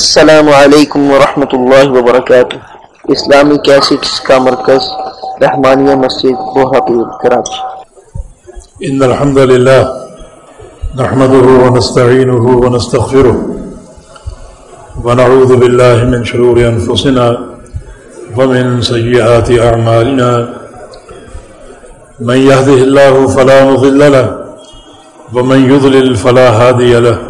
السلام علیکم ورحمۃ اللہ وبرکاتہ۔ اسلامی کیسٹس کا مرکز، رحمانیہ مسجد بوہاپور کراچی إن الحمد لله نحمده ونستعينه ونستغفره ونعوذ بالله من شرور أنفسنا ومن سيئات أعمالنا من يهده الله فلا مضل له، ومن يضلل فلا هادي له۔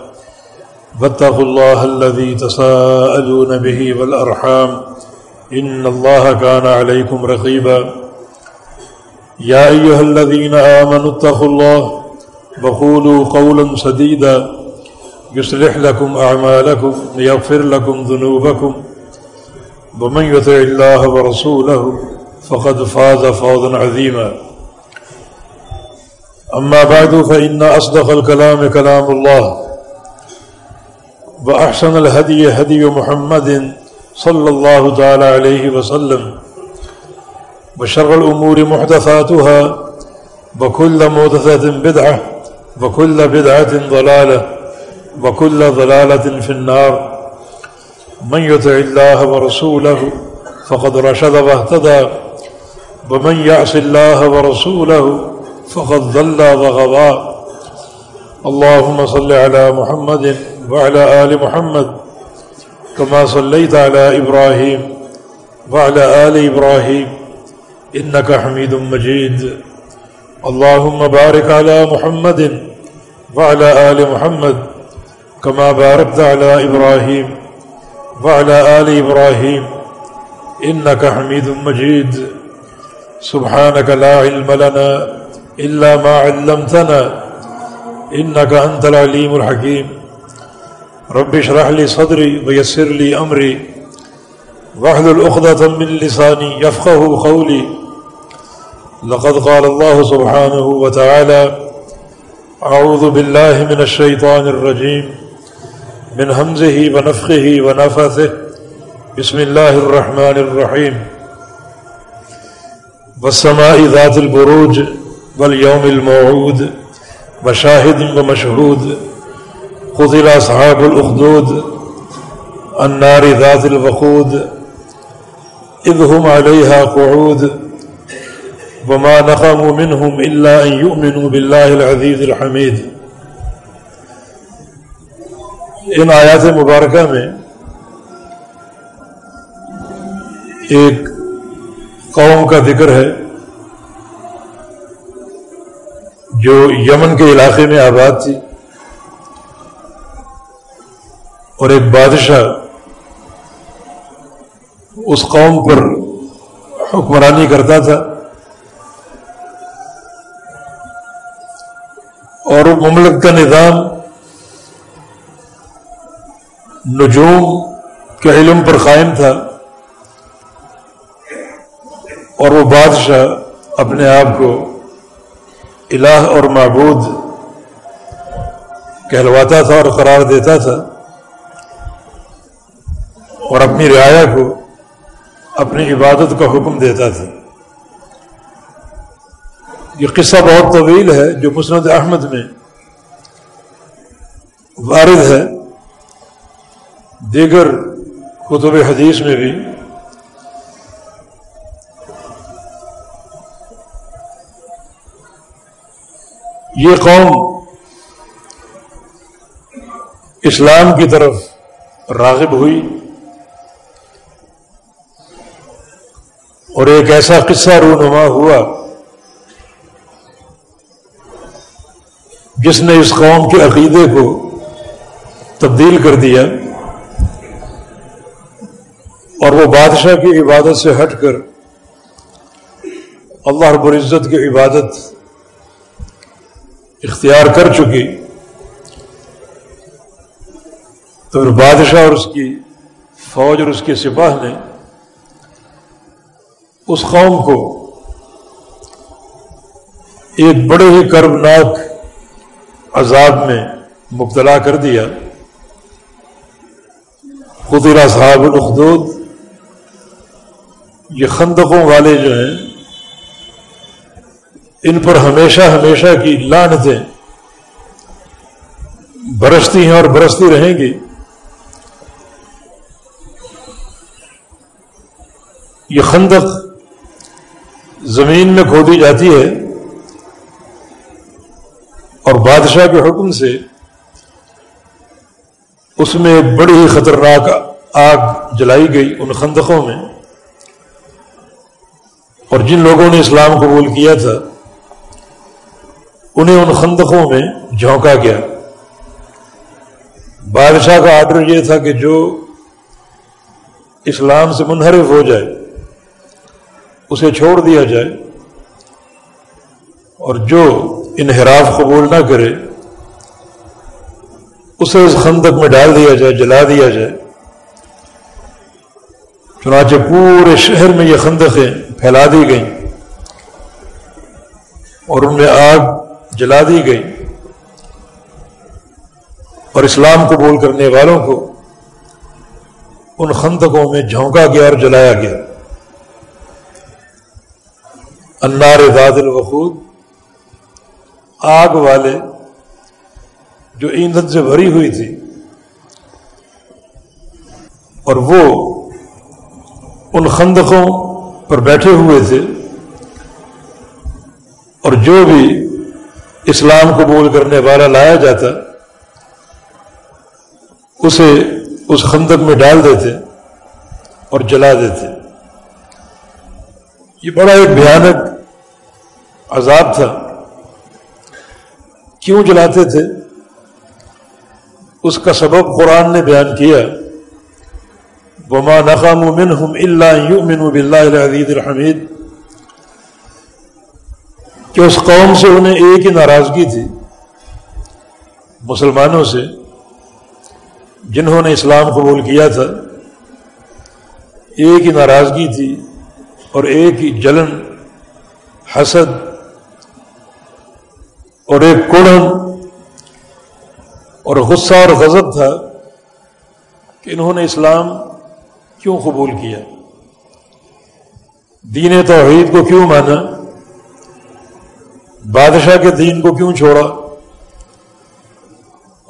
واتقوا الله الذي تساءلون به والأرحام إن الله كان عليكم رقيبا. يا أيها الذين آمنوا اتقوا الله وقولوا قولا سديدا. يصلح لكم أعمالكم يغفر لكم ذنوبكم. ومن يطع الله ورسوله فقد فاز فوزا عظيما. أما بعد فإن أصدق الكلام كلام الله. وأحسن الهدي هدي محمد صلى الله تعالى عليه وسلم وشر الأمور محدثاتها وكل محدثة بدعة وكل بدعة ضلالة وكل ضلالة في النار من يطع الله ورسوله فقد رشد واهتدى ومن يعص الله ورسوله فقد ضل وغضى اللهم صل على محمد وعلى آل محمد كما صليت على إبراهيم وعلى آل إبراهيم إنك حميد مجيد اللهم بارك على محمد وعلى آل محمد كما باركت على إبراهيم وعلى آل إبراهيم إنك حميد مجيد سبحانك لا علم لنا إلا ما علمتنا إنك أنت العليم الحكيم رب اشرح لي صدري ويسر لي أمري. واحلل عقدة من لساني يفقه قولي. لقد قال الله سبحانه وتعالى أعوذ بالله من الشيطان الرجيم، من همزه ونفخه ونفثه. بسم الله الرحمن الرحيم. والسماء ذات البروج واليوم الموعود وشاهد ومشهود. قتل أصحاب الأخدود، النار ذات الوقود، إذ هم عليها قعود، وما نقموا منهم إلا أن يؤمنوا بالله العزيز الحميد. ان آیات مبارکہ میں ایک قوم کا ذکر ہے، جو یمن کے علاقے میں آباد تھی۔ اور ایک بادشاہ اس قوم پر حکمرانی کرتا تھا اور مملک کا نظام نجوم کے علم پر قائم تھا اور وہ بادشاہ اپنے آپ کو الہ اور معبود کہلواتا تھا اور قرار دیتا تھا اور اپنی رعایا کو، اپنی عبادت کا حکم دیتا تھا۔ یہ قصہ بہت طویل ہے، جو مسند احمد میں وارد ہے۔ دیگر کتب حدیث میں بھی۔ یہ قوم اسلام کی طرف راغب ہوئی۔ اور ایک ایسا قصہ رونما ہوا جس نے اس قوم کے عقیدے کو تبدیل کر دیا اور وہ بادشاہ کی عبادت سے ہٹ کر اللہ رب العزت کی عبادت اختیار کر چکی تو بادشاہ اور اس کی فوج اور اس کے سپاہ نے اس قوم کو ایک بڑے ہی کربناک عذاب میں مبتلا کر دیا۔ قدرا صاحب الخدود، یہ خندقوں والے جو ہیں، ان پر ہمیشہ ہمیشہ کی لانتیں برستی ہیں اور برستی رہیں گی۔ یہ خندق زمین میں کھودی جاتی ہے اور بادشاہ کے حکم سے اس میں بڑی ہی خطرناک آگ جلائی گئی ان خندقوں میں اور جن لوگوں نے اسلام قبول کیا تھا، انہیں ان خندقوں میں جھونکا گیا۔ بادشاہ کا آرڈر یہ تھا کہ جو اسلام سے منحرف ہو جائے اسے چھوڑ دیا جائے اور جو انحراف قبول نہ کرے، اسے اس خندق میں ڈال دیا جائے، جلا دیا جائے۔ چنانچہ پورے شہر میں یہ خندقیں پھیلا دی گئیں اور ان میں آگ جلا دی گئی اور اسلام قبول کرنے والوں کو ان خندقوں میں جھونکا گیا اور جلایا گیا۔ انار داد الوقود، آگ والے جو ایندھن سے بھری ہوئی تھی، اور وہ ان خندقوں پر بیٹھے ہوئے تھے، اور جو بھی اسلام قبول کرنے والا لایا جاتا، اسے اس خندق میں ڈال دیتے اور جلا دیتے۔ یہ بڑا ایک بھیانک عذاب تھا۔ کیوں جلاتے تھے؟ اس کا سبب قرآن نے بیان کیا۔ وما نقام منہم اللہ یؤمن باللہ العزیز الحمید کہ اس قوم سے انہیں ایک ہی ناراضگی تھی۔ مسلمانوں سے، جنہوں نے اسلام قبول کیا تھا۔ ایک ہی ناراضگی تھی اور ایک ہی جلن، حسد اور ایک کڑن اور غصہ اور غضب تھا کہ انہوں نے اسلام کیوں قبول کیا؟ دین توحید کو کیوں مانا؟ بادشاہ کے دین کو کیوں چھوڑا؟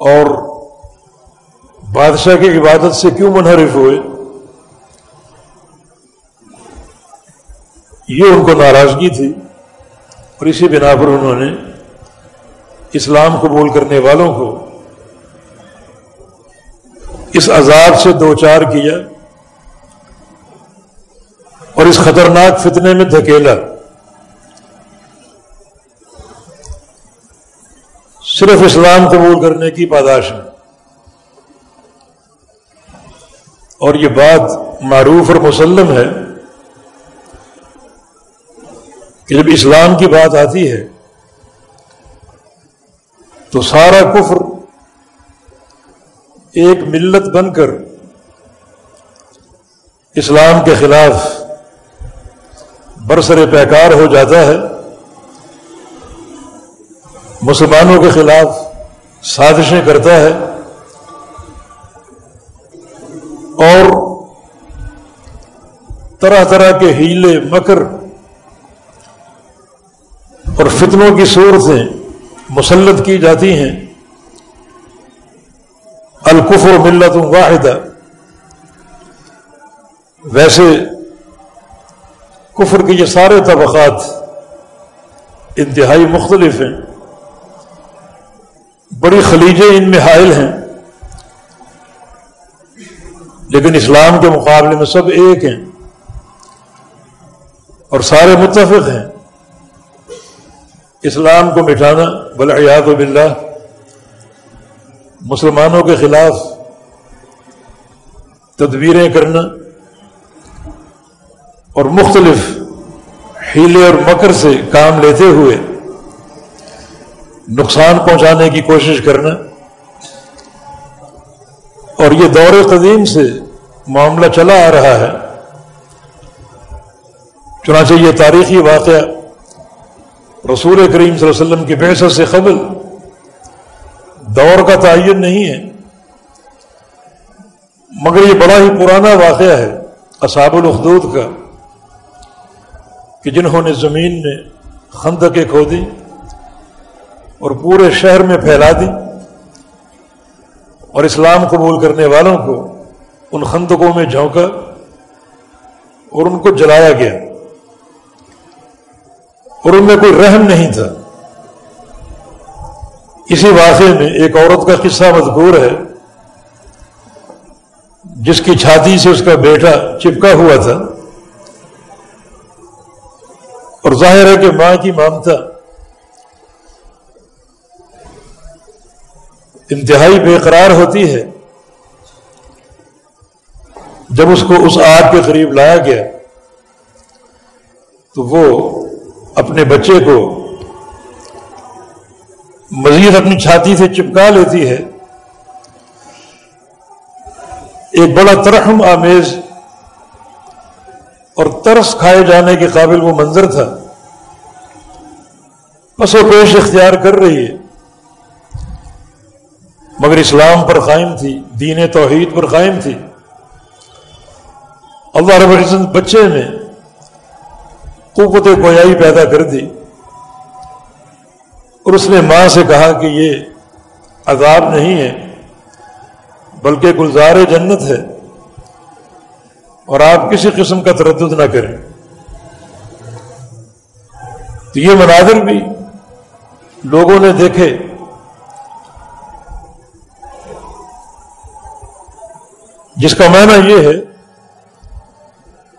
اور بادشاہ کی عبادت سے کیوں منحرف ہوئے؟ یہ ان کو ناراضگی تھی اور اسی بنا پر انہوں نے اسلام قبول کرنے والوں کو اس عذاب سے دو چار کیا اور اس خطرناک فتنے میں دھکیلا۔ صرف اسلام قبول کرنے کی پاداش ہے۔ اور یہ بات معروف اور مسلم ہے کہ جب اسلام کی بات آتی ہے تو سارا کفر ایک ملت بن کر اسلام کے خلاف برسر پیکار ہو جاتا ہے، مسلمانوں کے خلاف سازشیں کرتا ہے اور طرح طرح کے ہیلے، مکر اور فتنوں کی صورتیں مسلط کی جاتی ہیں۔ الکفر ملت واحدہ۔ ویسے کفر کے یہ سارے طبقات انتہائی مختلف ہیں۔ بڑی خلیجیں ان میں حائل ہیں۔ لیکن اسلام کے مقابلے میں سب ایک ہیں۔ اور سارے متفق ہیں۔ اسلام کو مٹانا بلیاد و بلّہ مسلمانوں کے خلاف تدبیریں کرنا اور مختلف ہیلے اور مکر سے کام لیتے ہوئے نقصان پہنچانے کی کوشش کرنا اور یہ دور قدیم سے معاملہ چلا آ رہا ہے۔ چنانچہ یہ تاریخی واقعہ رسول کریم صلی اللہ علیہ وسلم کی بحثت سے قبل دور کا تعین نہیں ہے، مگر یہ بڑا ہی پرانا واقعہ ہے اصحاب الخدود کا، کہ جنہوں نے زمین میں خندقیں کھو دی اور پورے شہر میں پھیلا دی اور اسلام قبول کرنے والوں کو ان خندقوں میں جھونکا اور ان کو جلایا گیا۔ اور ان میں کوئی رحم نہیں تھا۔ اسی واقعے میں ایک عورت کا قصہ مذکور ہے، جس کی چھاتی سے اس کا بیٹا چپکا ہوا تھا۔ اور ظاہر ہے کہ ماں کی مامتا انتہائی بے قرار ہوتی ہے۔ جب اس کو اس آگ کے قریب لایا گیا، تو وہ اپنے بچے کو مزید اپنی چھاتی سے چپکا لیتی ہے، ایک بڑا ترحم آمیز اور ترس کھائے جانے کے قابل وہ منظر تھا۔ بس وہ پیش اختیار کر رہی ہے۔ مگر اسلام پر قائم تھی، دین توحید پر قائم تھی۔ اللہ رب العزت بچے میں قوت گویائی پیدا کر دی اور اس نے ماں سے کہا کہ یہ عذاب نہیں ہے، بلکہ گلزار جنت ہے اور آپ کسی قسم کا تردد نہ کریں۔ تو یہ مناظر بھی لوگوں نے دیکھے۔ جس کا معنی یہ ہے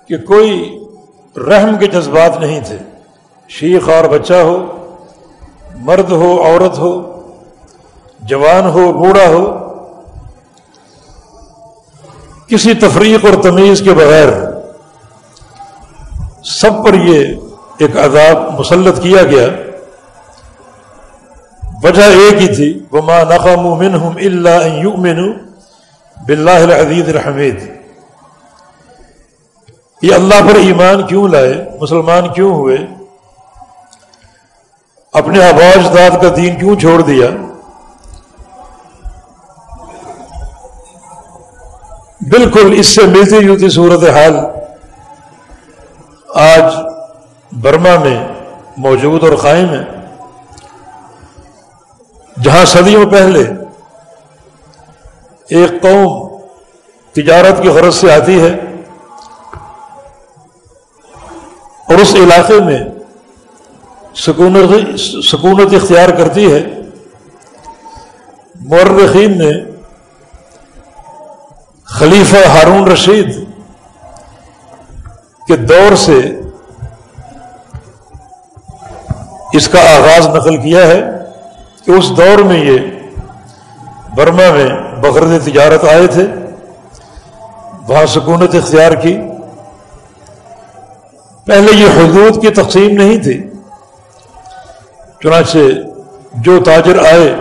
کہ کوئی رحم کے جذبات نہیں تھے۔ شیخ اور بچہ ہو، مرد ہو، عورت ہو، جوان ہو، بوڑھا ہو، کسی تفریق اور تمیز کے بغیر سب پر یہ ایک عذاب مسلط کیا گیا۔ وجہ ایک ہی تھی وہ ماں نقم منہم اللہ بلّہ العزیز الحمید یہ اللہ پر ایمان کیوں لائے؟ مسلمان کیوں ہوئے؟ اپنے آباز داد کا دین کیوں چھوڑ دیا؟ بالکل اس سے ملتی جلتی صورت حال آج برما میں موجود اور قائم ہے۔ جہاں صدیوں پہلے ایک قوم تجارت کی غرض سے آتی ہے اور اس علاقے میں سکونت سکونت اختیار کرتی ہے، مورخین نے خلیفہ ہارون رشید کے دور سے اس کا آغاز نقل کیا ہے کہ اس دور میں یہ برما میں بغرد تجارت آئے تھے، وہاں سکونت اختیار کی۔ پہلے یہ حدود کی تقسیم نہیں تھی۔ چنانچہ جو تاجر آئے،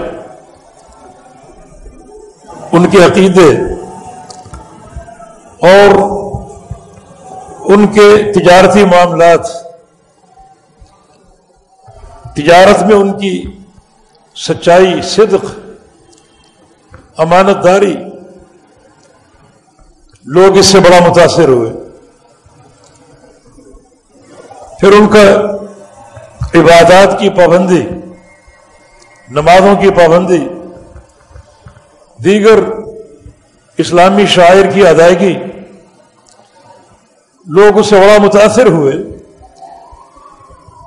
ان کے عقیدے اور ان کے تجارتی معاملات، تجارت میں ان کی سچائی، صدق امانت داری لوگ اس سے بڑا متاثر ہوئے۔ پھر ان کا عبادات کی پابندی، نمازوں کی پابندی، دیگر اسلامی شاعر کی ادائیگی، لوگ اس سے بڑا متاثر ہوئے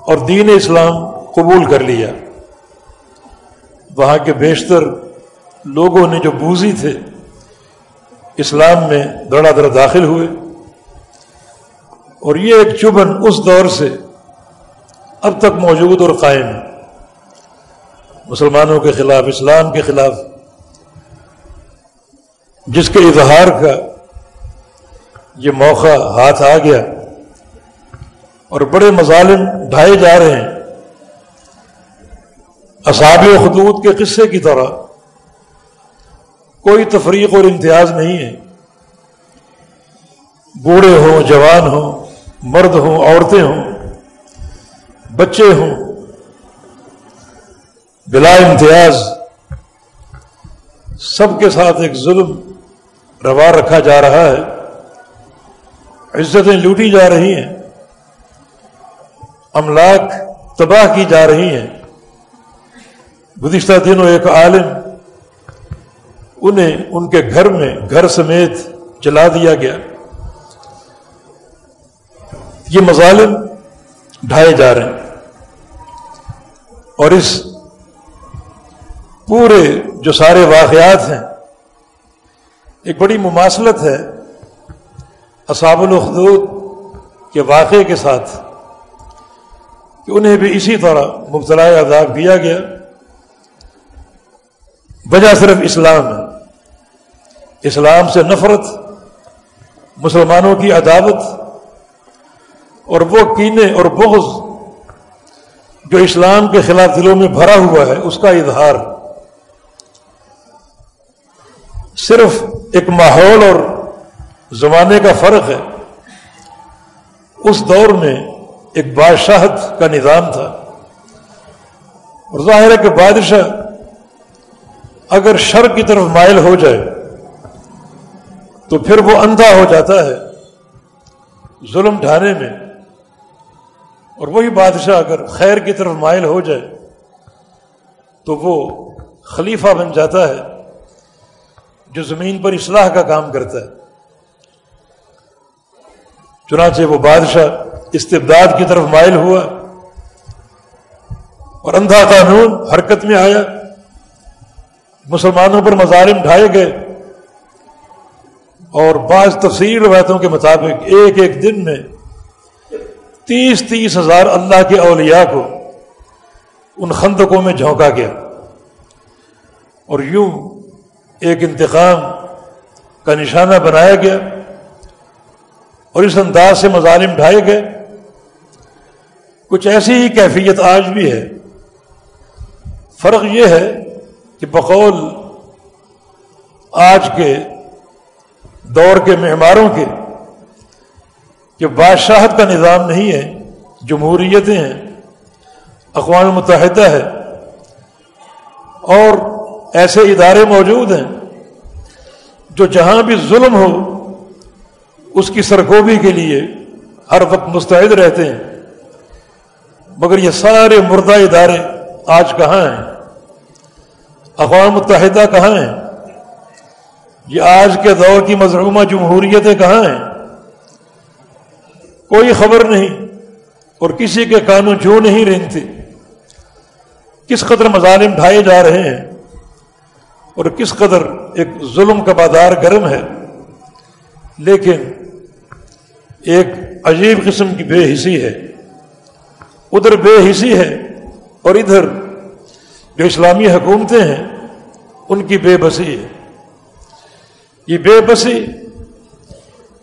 اور دین اسلام قبول کر لیا۔ وہاں کے بیشتر لوگوں نے جو بوزی تھے، اسلام میں دڑا دڑ داخل ہوئے۔ اور یہ ایک چبن اس دور سے اب تک موجود اور قائم مسلمانوں کے خلاف، اسلام کے خلاف، جس کے اظہار کا یہ موقع ہاتھ آ گیا اور بڑے مظالم ڈھائے جا رہے ہیں۔ اصحاب خطوط کے قصے کی طرح کوئی تفریق اور امتیاز نہیں ہے۔ بوڑھے ہوں، جوان ہوں مرد ہوں، عورتیں ہوں، بچے ہوں، بلا امتیاز، سب کے ساتھ ایک ظلم روا رکھا جا رہا ہے۔ عزتیں لوٹی جا رہی ہیں۔ املاک تباہ کی جا رہی ہیں۔ گزشتہ دنوں ایک عالم انہیں ان کے گھر میں گھر سمیت چلا دیا گیا۔ یہ مظالم ڈھائے جا رہے ہیں۔ اور اس پورے جو سارے واقعات ہیں، ایک بڑی مماثلت ہے اصاب الخدود کے واقعے کے ساتھ کہ انہیں بھی اسی طرح مبتلا عذاب کیا گیا۔ وجہ صرف اسلام ہے۔ اسلام سے نفرت، مسلمانوں کی عداوت اور وہ کینے اور بغض جو اسلام کے خلاف دلوں میں بھرا ہوا ہے، اس کا اظہار۔ صرف ایک ماحول اور زمانے کا فرق ہے۔ اس دور میں ایک بادشاہت کا نظام تھا۔ اور ظاہر ہے کہ بادشاہ اگر شر کی طرف مائل ہو جائے، تو پھر وہ اندھا ہو جاتا ہے۔ ظلم ڈھانے میں اور وہی بادشاہ اگر خیر کی طرف مائل ہو جائے تو وہ خلیفہ بن جاتا ہے جو زمین پر اصلاح کا کام کرتا ہے۔ چنانچہ وہ بادشاہ استبداد کی طرف مائل ہوا اور اندھا قانون حرکت میں آیا۔ مسلمانوں پر مظالم ڈھائے گئے اور بعض تفصیل روایتوں کے مطابق ایک ایک دن میں تیس تیس ہزار اللہ کے اولیاء کو ان خندقوں میں جھونکا گیا۔ اور یوں ایک انتقام کا نشانہ بنایا گیا اور اس انداز سے مظالم ڈھائے گئے۔ کچھ ایسی ہی کیفیت آج بھی ہے۔ فرق یہ ہے کہ بقول آج کے دور کے معماروں کے کہ بادشاہت کا نظام نہیں ہے، جمہوریتیں ہیں، اقوام متحدہ ہے، اور ایسے ادارے موجود ہیں جو جہاں بھی ظلم ہو، اس کی سرگوبی کے لیے ہر وقت مستعد رہتے ہیں۔ مگر یہ سارے مردہ ادارے آج کہاں ہیں؟ اقوام متحدہ کہاں ہیں؟ یہ آج کے دور کی مظلومہ جمہوریتیں کہاں ہیں؟ کوئی خبر نہیں اور کسی کے قانون جو نہیں رہتے۔ کس قدر مظالم ڈھائے جا رہے ہیں اور کس قدر ایک ظلم کا بازار گرم ہے۔ لیکن ایک عجیب قسم کی بے حسی ہے۔ ادھر بے حسی ہے اور ادھر جو اسلامی حکومتیں ہیں، ان کی بے بسی ہے۔ یہ بے بسی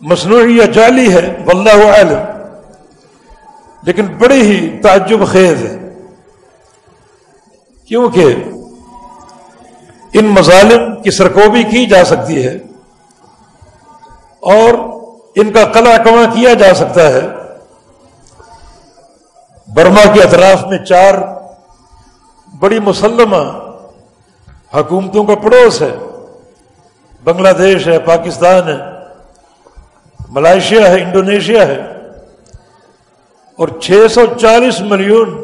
مصنوعی یا جعلی ہے، واللہ عالم لیکن بڑی ہی تعجب خیز ہے۔ کیونکہ ان مظالم کی سرکوبی کی جا سکتی ہے اور ان کا کلا کما کیا جا سکتا ہے۔ برما کے اطراف میں چار بڑی مسلمہ حکومتوں کا پڑوس ہے۔ بنگلہ دیش ہے، پاکستان ہے۔ ملائیشیا ہے، انڈونیشیا ہے، اور چھ سو چالیس ملین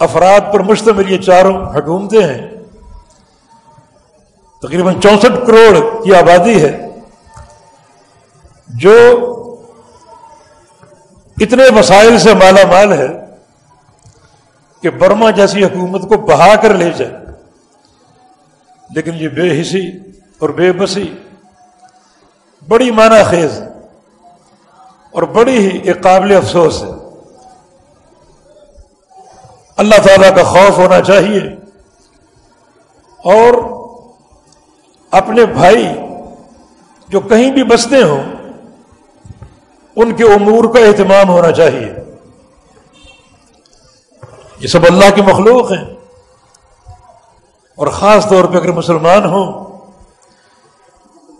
افراد پر مشتمل یہ چاروں حکومتیں ہیں۔ تقریباً چونسٹھ کروڑ کی آبادی ہے، جو اتنے وسائل سے مالا مال ہے کہ برما جیسی حکومت کو بہا کر لے جائے۔ لیکن یہ بے حسی اور بے بسی بڑی معنی خیز ہے اور بڑی ہی ایک قابل افسوس ہے۔ اللہ تعالیٰ کا خوف ہونا چاہیے اور اپنے بھائی جو کہیں بھی بستے ہوں، ان کے امور کا اہتمام ہونا چاہیے۔ یہ سب اللہ کی مخلوق ہیں۔ اور خاص طور پہ اگر مسلمان ہوں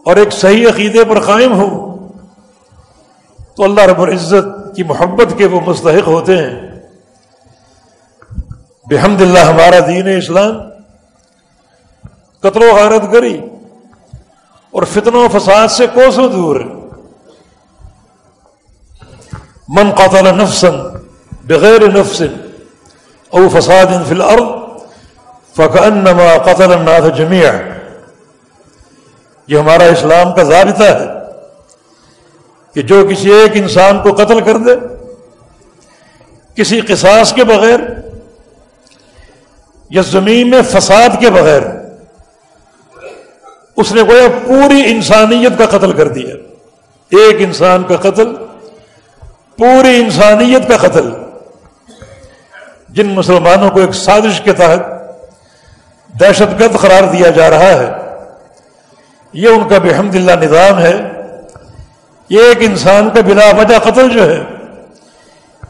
اور ایک صحیح عقیدے پر قائم ہو تو اللہ رب العزت کی محبت کے وہ مستحق ہوتے ہیں۔ بحمد اللہ ہمارا دین اسلام، قتل و غارت گری اور فتن و فساد سے کوسوں دور۔ ہے من قتل نفسا بغیر نفس او فساد فی الارض فکأنما قتل الناس جميعا یہ ہمارا اسلام کا ضابطہ ہے کہ جو کسی ایک انسان کو قتل کر دے، کسی قصاص کے بغیر یا زمین میں فساد کے بغیر اس نے گویا پوری انسانیت کا قتل کر دیا۔ ایک انسان کا قتل، پوری انسانیت کا قتل۔ جن مسلمانوں کو ایک سازش کے تحت دہشت گرد قرار دیا جا رہا ہے یہ ان کا بحمد اللہ نظام ہے، یہ ایک انسان کا بلا وجہ قتل جو ہے،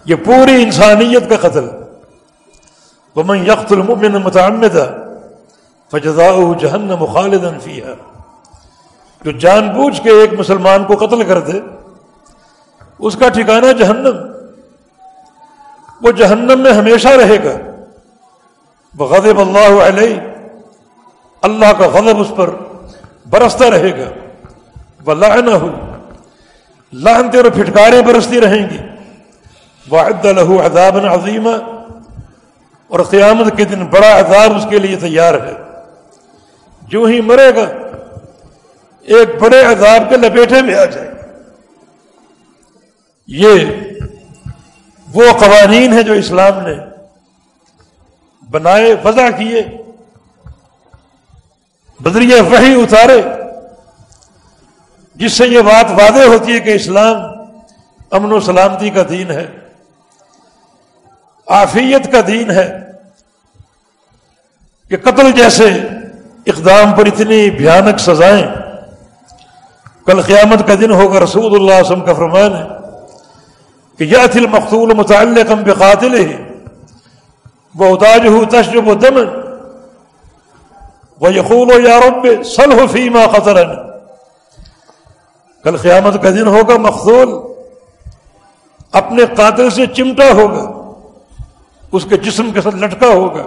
یہ پوری انسانیت کا قتل۔ ومن یخت المن متعمدہ فجزا جہنم خالدن فیہا جو جان بوجھ کے ایک مسلمان کو قتل کر دے، اس کا ٹھکانہ جہنم۔ وہ جہنم میں ہمیشہ رہے گا۔ وہ غضب اللہ علیہ اللہ کا غضب اس پر برستا رہے گا۔ وہ لعنہ ہو لعنتے اور پھٹکاریں برستی رہیں گی۔ واحد لہو عذاب عظیمہ اور قیامت کے دن بڑا عذاب اس کے لیے تیار ہے۔ جو ہی مرے گا، ایک بڑے عذاب کے لپیٹے میں آ جائے۔ یہ وہ قوانین ہیں جو اسلام نے بنائے، وضع کیے۔ بدریہ وہی اتارے، جس سے یہ بات واضح ہوتی ہے کہ اسلام امن و سلامتی کا دین ہے آفیت کا دین ہے، کہ قتل جیسے اقدام پر اتنی بھیانک سزائیں، کل قیامت کا دن ہوگا رسول اللہ وسلم کا فرمان ہے کہ یا تھل مختول متعلق ہم بقاتل ہی وہ اتاج ہو تشجب و دمن وہ یقول و یارب سل ہو فیما قطر کل قیامت کا دن ہوگا مخصول اپنے قاتل سے چمٹا ہوگا۔ اس کے جسم کے ساتھ لٹکا ہوگا۔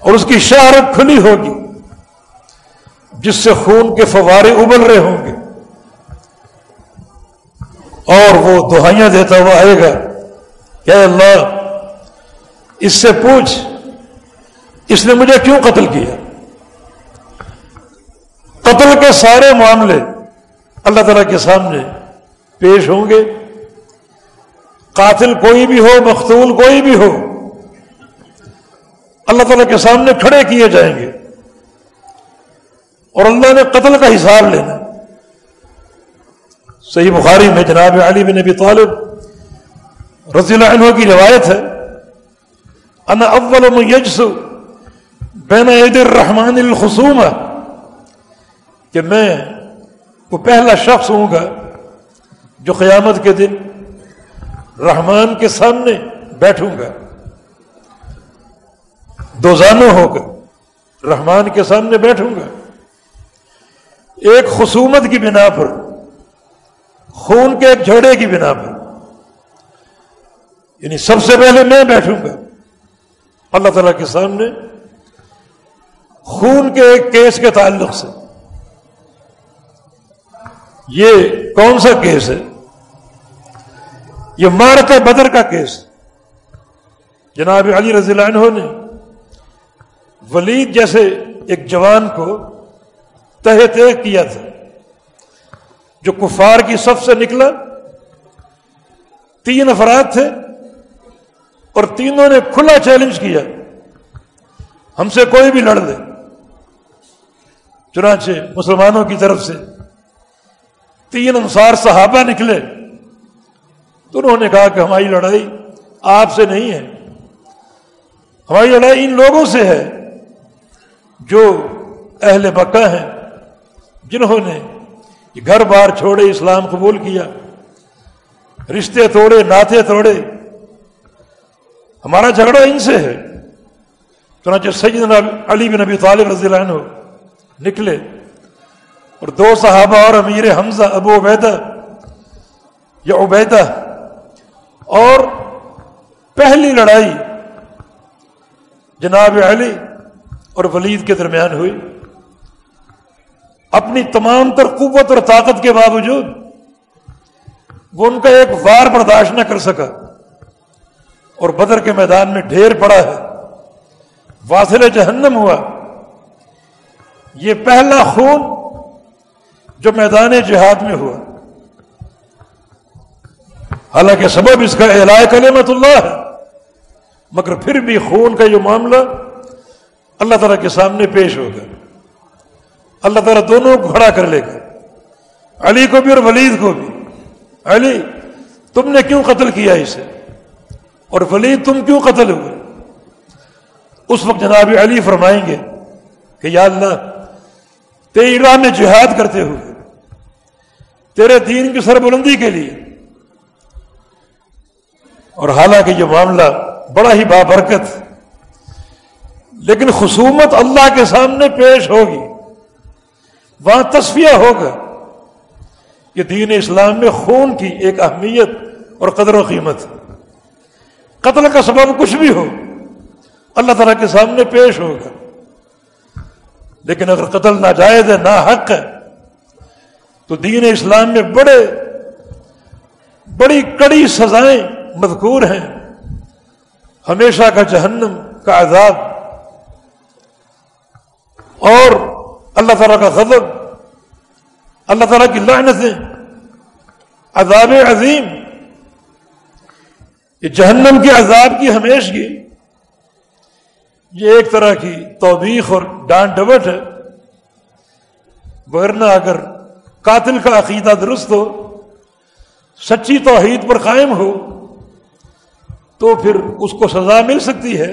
اور اس کی شہرت کھلی ہوگی۔ جس سے خون کے فوارے ابل رہے ہوں گے۔ اور وہ دہائیاں دیتا ہوا آئے گا۔ کہ اللہ، اس سے پوچھ۔ اس نے مجھے کیوں قتل کیا؟ قتل کے سارے معاملے اللہ تعالی کے سامنے پیش ہوں گے۔ قاتل کوئی بھی ہو مختول کوئی بھی ہو، اللہ تعالیٰ کے سامنے کھڑے کیے جائیں گے۔ اور اللہ نے قتل کا حساب لینا۔ صحیح بخاری میں جناب علی بن نبی طالب رضی اللہ عنہ کی روایت ہے، انا اول یجس بین عید الرحمان الخصوم کہ میں وہ پہلا شخص ہوں گا جو قیامت کے دن رحمان کے سامنے بیٹھوں گا۔ دو زانو ہو کر رحمان کے سامنے بیٹھوں گا۔ ایک خصومت کی بنا پر، خون کے ایک جھوڑے کی بنا پر۔ یعنی سب سے پہلے میں بیٹھوں گا۔ اللہ تعالی کے سامنے خون کے ایک کیس کے تعلق سے۔ یہ کون سا کیس ہے؟ یہ مارت بدر کا کیس۔ جناب علی رضی اللہ عنہ نے ولید جیسے ایک جوان کو تہ تہ کیا تھا، جو کفار کی صف سے نکلا۔ تین افراد تھے اور تینوں نے کھلا چیلنج کیا۔ ہم سے کوئی بھی لڑ دے۔ چنانچہ مسلمانوں کی طرف سے تین انصار صحابہ نکلے۔ تو انہوں نے کہا کہ ہماری لڑائی آپ سے نہیں ہے۔ ہماری لڑائی ان لوگوں سے ہے جو اہل مکہ ہیں، جنہوں نے گھر بار چھوڑے، اسلام قبول کیا، رشتے توڑے ناطے توڑے۔ ہمارا جھگڑا ان سے ہے۔ چنانچہ سید علی بن نبی طالب رضی اللہ عنہ نکلے اور دو صحابہ اور امیر حمزہ، ابو عبیدہ یا عبیدہ اور پہلی لڑائی جناب علی اور ولید کے درمیان ہوئی۔ اپنی تمام تر قوت اور طاقت کے باوجود وہ ان کا ایک وار برداشت نہ کر سکا اور بدر کے میدان میں ڈھیر پڑا ہے۔ واصل جہنم ہوا۔ یہ پہلا خون جو میدان جہاد میں ہوا۔ حالانکہ سبب اس کا علاق کلمت اللہ ہے، مگر پھر بھی خون کا یہ معاملہ اللہ تعالیٰ کے سامنے پیش ہوگا اللہ تعالیٰ دونوں کو کھڑا کر لے گا علی کو بھی اور ولید کو بھی۔ علی، تم نے کیوں قتل کیا اسے؟ اور ولید، تم کیوں قتل ہوئے؟ اس وقت جناب علی فرمائیں گے کہ یا اللہ تیری راہ میں جہاد کرتے ہوئے، تیرے دین کی سربلندی کے لیے۔ اور حالانکہ یہ معاملہ بڑا ہی بابرکت، لیکن خصومت اللہ کے سامنے پیش ہوگی، وہاں تصفیہ ہوگا کہ دین اسلام میں خون کی ایک اہمیت اور قدر و قیمت۔ قتل کا سبب کچھ بھی ہو، اللہ تعالیٰ کے سامنے پیش ہوگا۔ لیکن اگر قتل ناجائز ہے نہ حق ہے، تو دین اسلام میں بڑے، بڑی کڑی سزائیں مذکور ہیں۔ ہمیشہ کا جہنم کا عذاب۔ اور اللہ تعالیٰ کا غضب، اللہ تعالیٰ کی لعنتیں، عذاب عظیم۔ یہ جہنم کے عذاب کی ہمیشگی۔ یہ ایک طرح کی توبیخ اور ڈانٹ ڈبٹ ہے۔ ورنہ اگر قاتل کا عقیدہ درست ہو، سچی توحید پر قائم ہو، تو پھر اس کو سزا مل سکتی ہے۔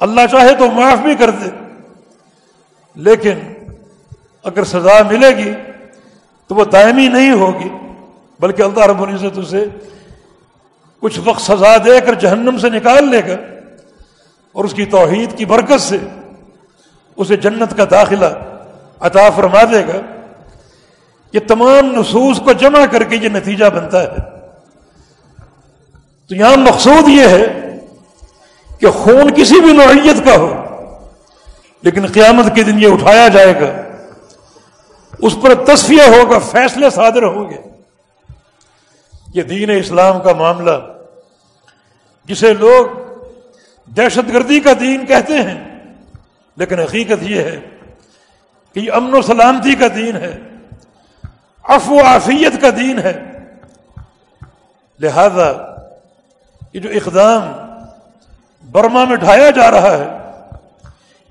اللہ چاہے تو معاف بھی کر دے، لیکن اگر سزا ملے گی تو وہ دائمی نہیں ہوگی، بلکہ اللہ رب العزت اسے کچھ وقت سزا دے کر جہنم سے نکال لے گا۔ اور اس کی توحید کی برکت سے اسے جنت کا داخلہ عطا فرما دے گا۔ یہ تمام نصوص کو جمع کر کے یہ نتیجہ بنتا ہے۔ تو یہاں مقصود یہ ہے کہ خون کسی بھی نوعیت کا ہو، لیکن قیامت کے دن یہ اٹھایا جائے گا۔ اس پر تصفیہ ہوگا، فیصلے صادر ہوں گے۔ یہ دین اسلام کا معاملہ، جسے لوگ دہشت گردی کا دین کہتے ہیں۔ لیکن حقیقت یہ ہے کہ یہ امن و سلامتی کا دین ہے۔ افو عافیت کا دین ہے۔ لہذا یہ جو اقدام برما میں ڈھایا جا رہا ہے،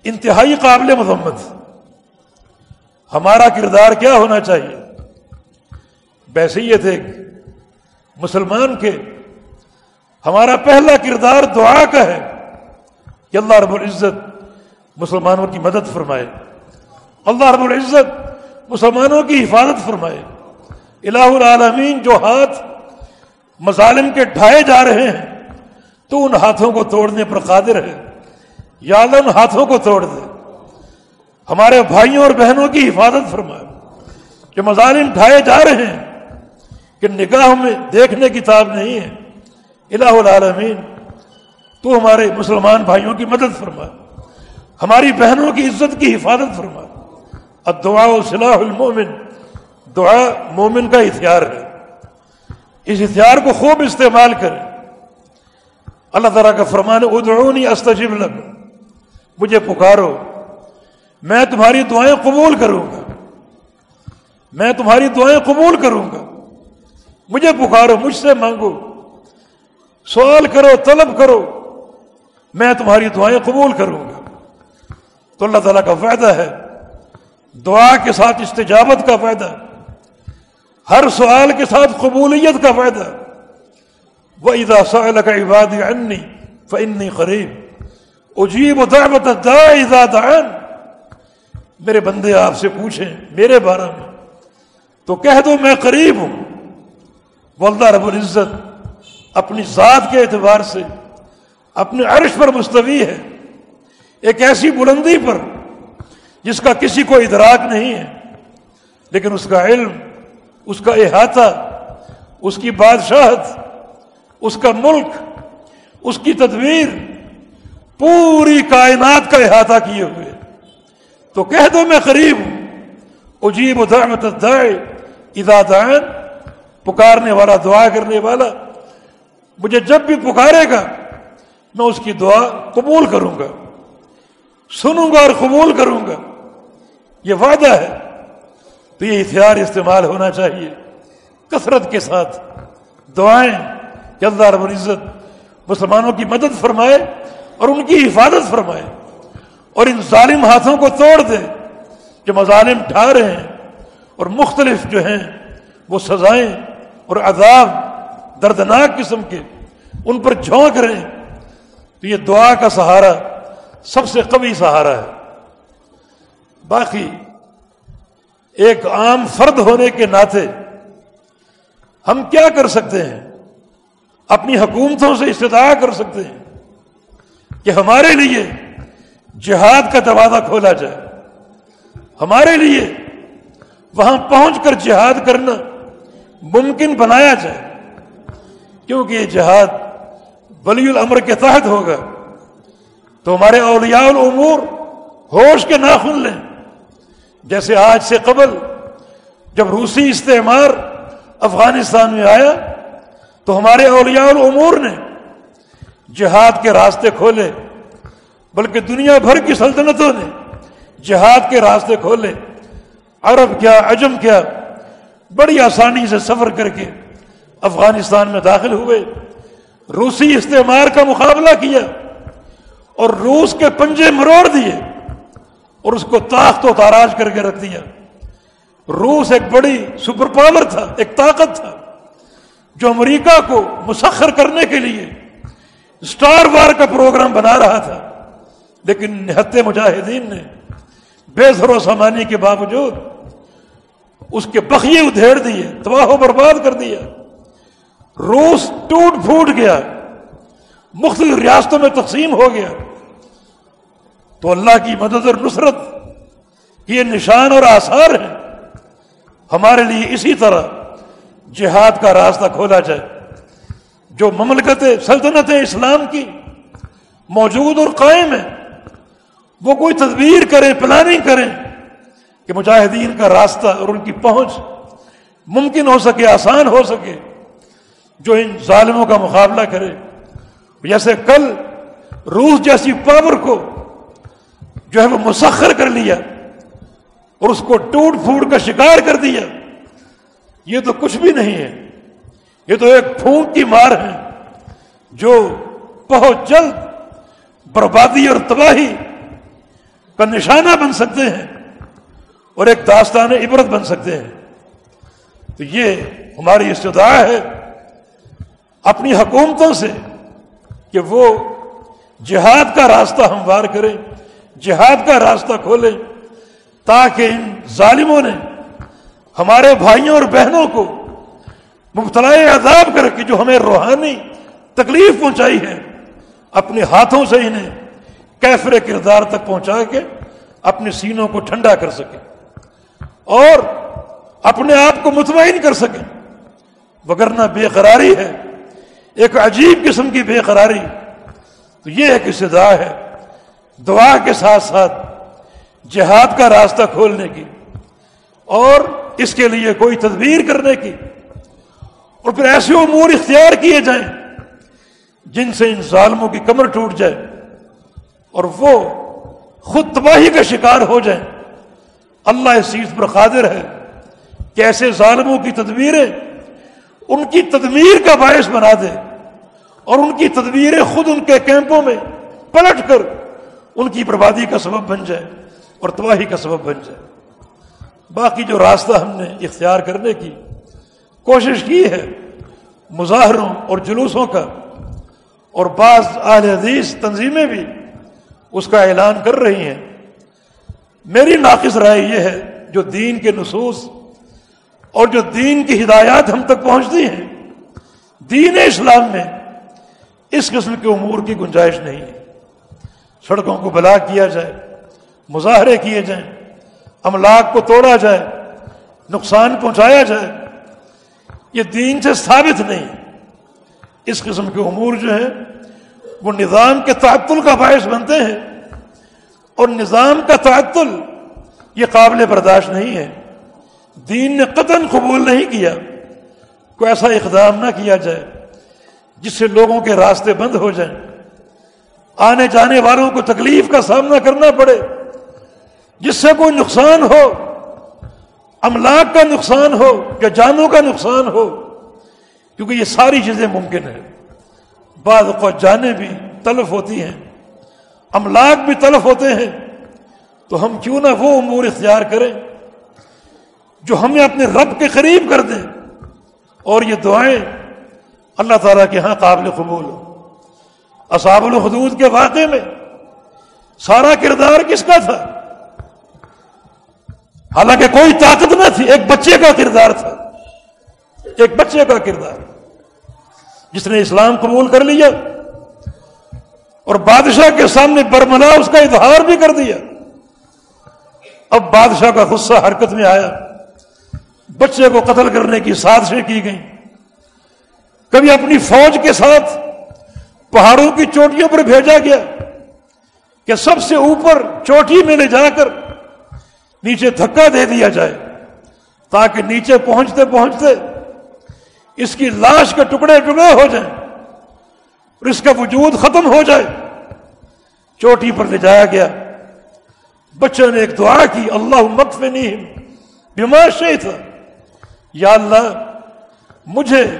انتہائی قابل مذمت۔ ہمارا کردار کیا ہونا چاہیے؟ بحثیت ایک مسلمان کے، ہمارا پہلا کردار دعا کا ہے۔ کہ اللہ رب العزت مسلمانوں کی مدد فرمائے۔ اللہ رب العزت مسلمانوں کی حفاظت فرمائے۔ الہ العالمین جو ہاتھ مظالم کے ڈھائے جا رہے ہیں، تو ان ہاتھوں کو توڑنے پر قادر ہے۔ یا ان ہاتھوں کو توڑ دے۔ ہمارے بھائیوں اور بہنوں کی حفاظت فرمائے۔ جو مظالم ڈھائے جا رہے ہیں، کہ نگاہ میں دیکھنے کی تاب نہیں ہے۔ الہ العالمین تو ہمارے مسلمان بھائیوں کی مدد فرمائے ہماری بہنوں کی عزت کی حفاظت فرمائے اب دعا و صلاح المومن دعا مومن کا ہتھیار ہے۔ اس ہتھیار کو خوب استعمال کریں۔ اللہ تعالیٰ کا فرمان ادعونی استجب لگ مجھے پکارو۔ میں تمہاری دعائیں قبول کروں گا۔ میں تمہاری دعائیں قبول کروں گا۔ مجھے پکارو، مجھ سے مانگو۔ سوال کرو، طلب کرو۔ میں تمہاری دعائیں قبول کروں گا۔ تو اللہ تعالیٰ کا فائدہ ہے۔ دعا کے ساتھ استجابت کا فائدہ۔ ہر سوال کے ساتھ قبولیت کا فائدہ۔ وہ ادا سال کا عباد انی فنی قریب اجیب دعوت دعان۔ میرے بندے آپ سے پوچھیں، میرے بارے میں۔ تو کہہ دو میں قریب ہوں۔ واللہ رب العزت اپنی ذات کے اعتبار سے اپنے عرش پر مستوی ہے، ایک ایسی بلندی پر جس کا کسی کو ادراک نہیں ہے، لیکن اس کا علم، اس کا احاطہ، اس کی بادشاہت، اس کا ملک، اس کی تدبیر پوری کائنات کا احاطہ کیے ہوئے۔ تو کہہ دو میں قریب ہوں، اجیب دعوت الداعی، اذا دعان، پکارنے والا، دعا کرنے والا، مجھے جب بھی پکارے گا میں اس کی دعا قبول کروں گا۔ سنوں گا اور قبول کروں گا۔ یہ وعدہ ہے۔ تو یہ ہتھیار استعمال ہونا چاہیے۔ کثرت کے ساتھ دعائیں کہ اللہ رب العزت مسلمانوں کی مدد فرمائے اور ان کی حفاظت فرمائے اور ان ظالم ہاتھوں کو توڑ دے جو مظالم ٹھا رہے ہیں اور مختلف جو ہیں وہ سزائیں اور عذاب دردناک قسم کے ان پر جھونک رہے ہیں۔ تو یہ دعا کا سہارا سب سے قوی سہارا ہے۔ باقی ایک عام فرد ہونے کے ناطے ہم کیا کر سکتے ہیں؟ اپنی حکومتوں سے استدعا کر سکتے ہیں کہ ہمارے لیے جہاد کا دروازہ کھولا جائے۔ ہمارے لیے وہاں پہنچ کر جہاد کرنا ممکن بنایا جائے۔ کیونکہ یہ جہاد ولی الامر کے تحت ہوگا۔ تو ہمارے اولیاء الامور ہوش کے ناخن لیں۔ جیسے آج سے قبل جب روسی استعمار افغانستان میں آیا، تو ہمارے اولیاء الامور نے جہاد کے راستے کھولے، بلکہ دنیا بھر کی سلطنتوں نے جہاد کے راستے کھولے۔ عرب کیا، عجم کیا، بڑی آسانی سے سفر کر کے افغانستان میں داخل ہوئے۔ روسی استعمار کا مقابلہ کیا اور روس کے پنجے مروڑ دیے اور اس کو طاقت و تاراج کر کے رکھ دیا۔ روس ایک بڑی سپر پاور تھا، ایک طاقت تھا، جو امریکہ کو مسخر کرنے کے لیے اسٹار وار کا پروگرام بنا رہا تھا۔ لیکن نہت مجاہدین نے بے زر و سامانی کے باوجود اس کے بخیے ادھیڑ دیے، تباہ و برباد کر دیا۔ روس ٹوٹ پھوٹ گیا، مختلف ریاستوں میں تقسیم ہو گیا۔ تو اللہ کی مدد اور نصرت، یہ نشان اور آثار ہیں۔ ہمارے لیے اسی طرح جہاد کا راستہ کھولا جائے۔ جو مملکت سلطنت اسلام کی موجود اور قائم ہے، وہ کوئی تدبیر کریں پلاننگ کریں کہ مجاہدین کا راستہ اور ان کی پہنچ ممکن ہو سکے، آسان ہو سکے۔ جو ان ظالموں کا مقابلہ کرے۔ جیسے کل روس جیسی پاور کو جو ہے وہ مسخر کر لیا اور اس کو ٹوٹ پھوٹ کا شکار کر دیا، یہ تو کچھ بھی نہیں ہے۔ یہ تو ایک پھونک کی مار ہے جو بہت جلد بربادی اور تباہی کا نشانہ بن سکتے ہیں اور ایک داستان عبرت بن سکتے ہیں۔ تو یہ ہماری استداع ہے۔ اپنی حکومتوں سے کہ وہ جہاد کا راستہ ہموار کریں، جہاد کا راستہ کھولیں، تاکہ ان ظالموں نے ہمارے بھائیوں اور بہنوں کو مبتلا عذاب کر کے جو ہمیں روحانی تکلیف پہنچائی ہے، اپنے ہاتھوں سے انہیں کیفر کردار تک پہنچا کے اپنے سینوں کو ٹھنڈا کر سکیں اور اپنے آپ کو مطمئن کر سکیں۔ وگرنہ بے قراری ہے ایک عجیب قسم کی بے قراری۔ تو یہ ایک استدا ہے۔ دعا کے ساتھ ساتھ جہاد کا راستہ کھولنے کی اور اس کے لیے کوئی تدبیر کرنے کی۔ اور پھر ایسے امور اختیار کیے جائیں جن سے ان ظالموں کی کمر ٹوٹ جائے اور وہ خود تباہی کا شکار ہو جائیں۔ اللہ اس چیز پر قادر ہے کہ ایسے ظالموں کی تدبیریں ان کی تدمیر کا باعث بنا دے۔ اور ان کی تدبیریں خود ان کے کیمپوں میں پلٹ کر ان کی بربادی کا سبب بن جائے اور تباہی کا سبب بن جائے۔ باقی جو راستہ ہم نے اختیار کرنے کی کوشش کی ہے، مظاہروں اور جلوسوں کا، اور بعض اہل حدیث تنظیمیں بھی اس کا اعلان کر رہی ہیں۔ میری ناقص رائے یہ ہے، جو دین کے نصوص اور جو دین کی ہدایات ہم تک پہنچتی ہیں، دین اسلام میں اس قسم کے امور کی گنجائش نہیں ہے۔ سڑکوں کو بلا کیا جائے، مظاہرے کیے جائیں، املاک کو توڑا جائے، نقصان پہنچایا جائے، یہ دین سے ثابت نہیں۔ اس قسم کے امور جو ہیں، وہ نظام کے تعطل کا باعث بنتے ہیں۔ اور نظام کا تعطل یہ قابل برداشت نہیں ہے۔ دین نے قطن قبول نہیں کیا، کوئی ایسا اقدام نہ کیا جائے۔ جس سے لوگوں کے راستے بند ہو جائیں۔ آنے جانے والوں کو تکلیف کا سامنا کرنا پڑے۔ جس سے کوئی نقصان ہو، املاک کا نقصان ہو، یا جانوں کا نقصان ہو، کیونکہ یہ ساری چیزیں ممکن ہیں۔ بعض اوقات جانیں بھی تلف ہوتی ہیں، املاک بھی تلف ہوتے ہیں۔ تو ہم کیوں نہ وہ امور اختیار کریں جو ہمیں اپنے رب کے قریب کر دیں۔ اور یہ دعائیں اللہ تعالیٰ کے ہاں قابل قبول۔ ہو اصحاب الحدود کے واقعے میں سارا کردار کس کا تھا؟ حالانکہ کوئی طاقت نہ تھی، ایک بچے کا کردار تھا۔ ایک بچے کا کردار۔ جس نے اسلام قبول کر لیا اور بادشاہ کے سامنے برملا اس کا اظہار بھی کر دیا۔ اب بادشاہ کا غصہ حرکت میں آیا۔ بچے کو قتل کرنے کی سازشیں کی گئیں۔ کبھی اپنی فوج کے ساتھ پہاڑوں کی چوٹیوں پر بھیجا گیا کہ سب سے اوپر چوٹی میں لے جا کر نیچے دھکا دے دیا جائے تاکہ نیچے پہنچتے پہنچتے اس کی لاش کے ٹکڑے ٹکڑے ہو جائیں اور اس کا وجود ختم ہو جائے۔ چوٹی پر لے جایا گیا۔ بچے نے ایک دعا کی اللہ مقف نہیں بیمار سے تھا یا اللہ، مجھے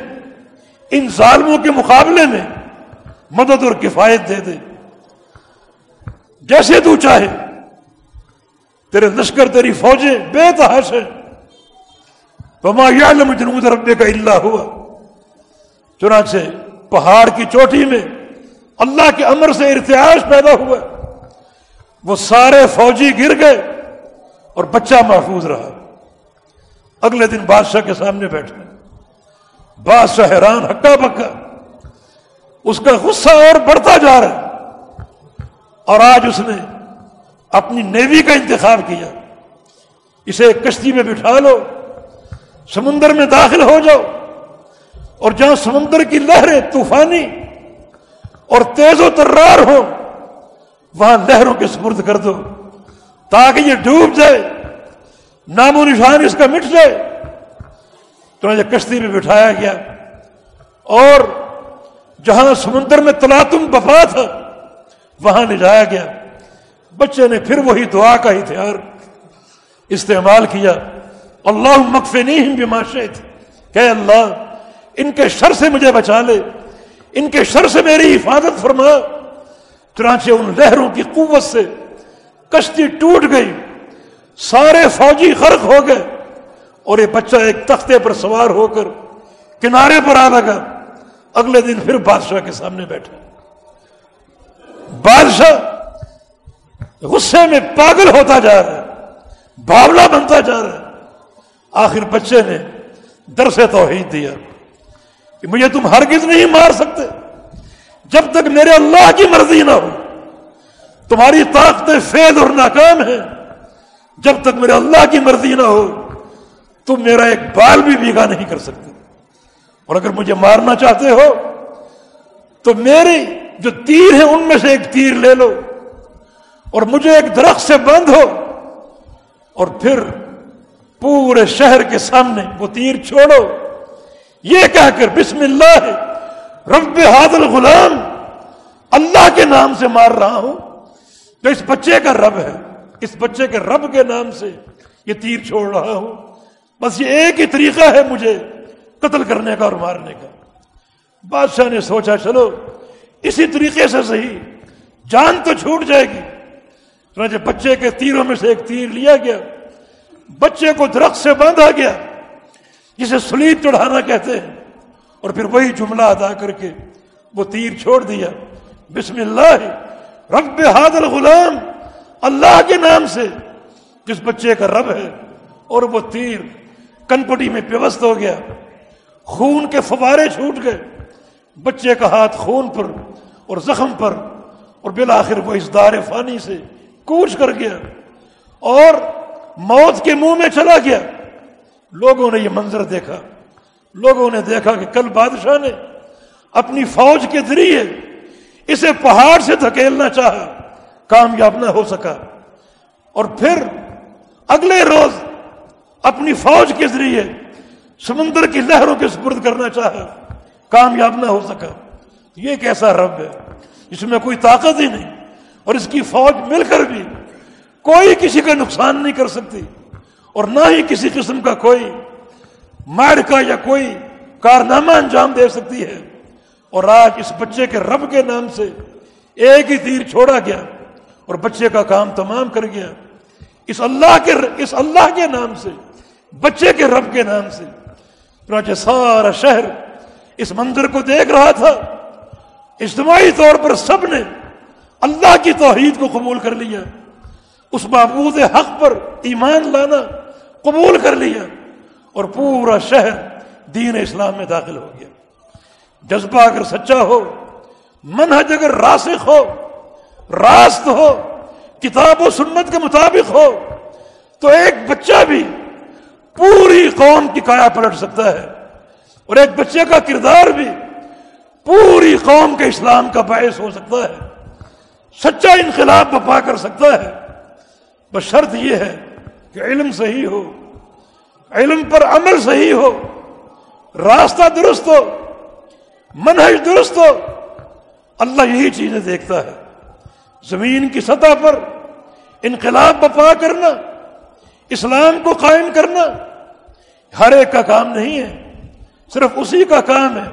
ان ظالموں کے مقابلے میں مدد اور کفایت دے دے۔ جیسے تو چاہے۔ تیرے لشکر، تیری فوجیں بے تحش ہے بما یعلم جنود ربے کا اللہ ہوا۔ چنانچہ پہاڑ کی چوٹی میں اللہ کے امر سے ارتیاش پیدا ہوا۔ وہ سارے فوجی گر گئے اور بچہ محفوظ رہا۔ اگلے دن بادشاہ کے سامنے بیٹھے بادشاہ حیران ہکا بکا اس کا غصہ اور بڑھتا جا رہا ہے۔ اور آج اس نے اپنی نیوی کا انتخاب کیا۔ اسے کشتی میں بٹھا لو، سمندر میں داخل ہو جاؤ۔ اور جہاں سمندر کی لہریں طوفانی اور تیز و ترار ہو وہاں لہروں کے سپرد کر دو، تاکہ یہ ڈوب جائے نام و نشان اس کا مٹ جائے۔ تو کشتی میں بٹھایا گیا۔ اور جہاں سمندر میں تلاتم بفا تھا، وہاں لے جایا گیا۔ بچے نے پھر وہی دعا کا ہتھیار استعمال کیا۔ اللہ مقف نہیں بیماشت کہ اللہ، ان کے شر سے مجھے بچا لے۔ ان کے شر سے میری حفاظت فرما۔ چنانچہ ان لہروں کی قوت سے کشتی ٹوٹ گئی۔ سارے فوجی غرق ہو گئے۔ اور یہ بچہ ایک تختے پر سوار ہو کر کنارے پر آ لگا اگلے دن پھر بادشاہ کے سامنے بیٹھے بادشاہ غصے میں پاگل ہوتا جا رہا ہے باولا بنتا جا رہا ہے۔ آخر بچے نے در سے توحید دیا۔ کہ مجھے تم ہرگز نہیں مار سکتے۔ جب تک میرے اللہ کی مرضی نہ ہو، تمہاری طاقتیں فیل اور ناکام ہیں۔ جب تک میرے اللہ کی مرضی نہ ہو تم میرا ایک بال بھی بیگا نہیں کر سکتے۔ اور اگر مجھے مارنا چاہتے ہو، تو میری جو تیر ہیں ان میں سے ایک تیر لے لو۔ اور مجھے ایک درخت سے بند ہو اور پھر پورے شہر کے سامنے وہ تیر چھوڑو۔ یہ کہہ کر بسم اللہ، رب حاضر غلام اللہ کے نام سے مار رہا ہوں۔ تو اس بچے کا رب ہے، اس بچے کے رب کے نام سے یہ تیر چھوڑ رہا ہوں۔ بس یہ ایک ہی طریقہ ہے مجھے قتل کرنے کا اور مارنے کا۔ بادشاہ نے سوچا، چلو، اسی طریقے سے صحیح، جان تو چھوٹ جائے گی۔ چنانچہ بچے کے تیروں میں سے ایک تیر لیا گیا۔ بچے کو درخت سے باندھا گیا، جسے سلیب چڑھانا کہتے ہیں۔ اور پھر وہی جملہ ادا کر کے وہ تیر چھوڑ دیا۔ بسم اللہ، رب حاضر غلام، اللہ کے نام سے، جس بچے کا رب ہے، اور وہ تیر کنپٹی میں پیوست ہو گیا۔ خون کے فوارے چھوٹ گئے۔ بچے کا ہاتھ خون پر اور زخم پر اور بالآخر وہ اس دار فانی سے کوچ کر گیا اور موت کے منہ میں چلا گیا۔ لوگوں نے یہ منظر دیکھا۔ لوگوں نے دیکھا کہ کل بادشاہ نے اپنی فوج کے ذریعے اسے پہاڑ سے دھکیلنا چاہا۔ کامیاب نہ ہو سکا۔ اور پھر اگلے روز اپنی فوج کے ذریعے سمندر کی لہروں کے سپرد کرنا چاہا کامیاب نہ ہو سکا۔ یہ کیسا رب ہے اس میں کوئی طاقت ہی نہیں اور اس کی فوج مل کر بھی کوئی کسی کا نقصان نہیں کر سکتی اور نہ ہی کسی قسم کا کوئی مار کا یا کوئی کارنامہ انجام دے سکتی ہے۔ اور آج اس بچے کے رب کے نام سے ایک ہی تیر چھوڑا گیا اور بچے کا کام تمام کر گیا۔ اس اللہ کے، اس اللہ کے نام سے بچے کے رب کے نام سے۔ سارا شہر اس منظر کو دیکھ رہا تھا۔ اجتماعی طور پر سب نے اللہ کی توحید کو قبول کر لیا۔ اس معبود حق پر ایمان لانا قبول کر لیا۔ اور پورا شہر دین اسلام میں داخل ہو گیا۔ جذبہ اگر سچا ہو، منہج اگر راسخ ہو، راست ہو، کتاب و سنت کے مطابق ہو، تو ایک بچہ بھی پوری قوم کی کایا پلٹ سکتا ہے اور ایک بچے کا کردار بھی پوری قوم کے اسلام کا باعث ہو سکتا ہے، سچا انقلاب بپا کر سکتا ہے۔ بس شرط یہ ہے کہ علم صحیح ہو، علم پر عمل صحیح ہو، راستہ درست ہو، منہج درست ہو، اللہ یہی چیزیں دیکھتا ہے۔ زمین کی سطح پر انقلاب بپا کرنا، اسلام کو قائم کرنا ہر ایک کا کام نہیں ہے، صرف اسی کا کام ہے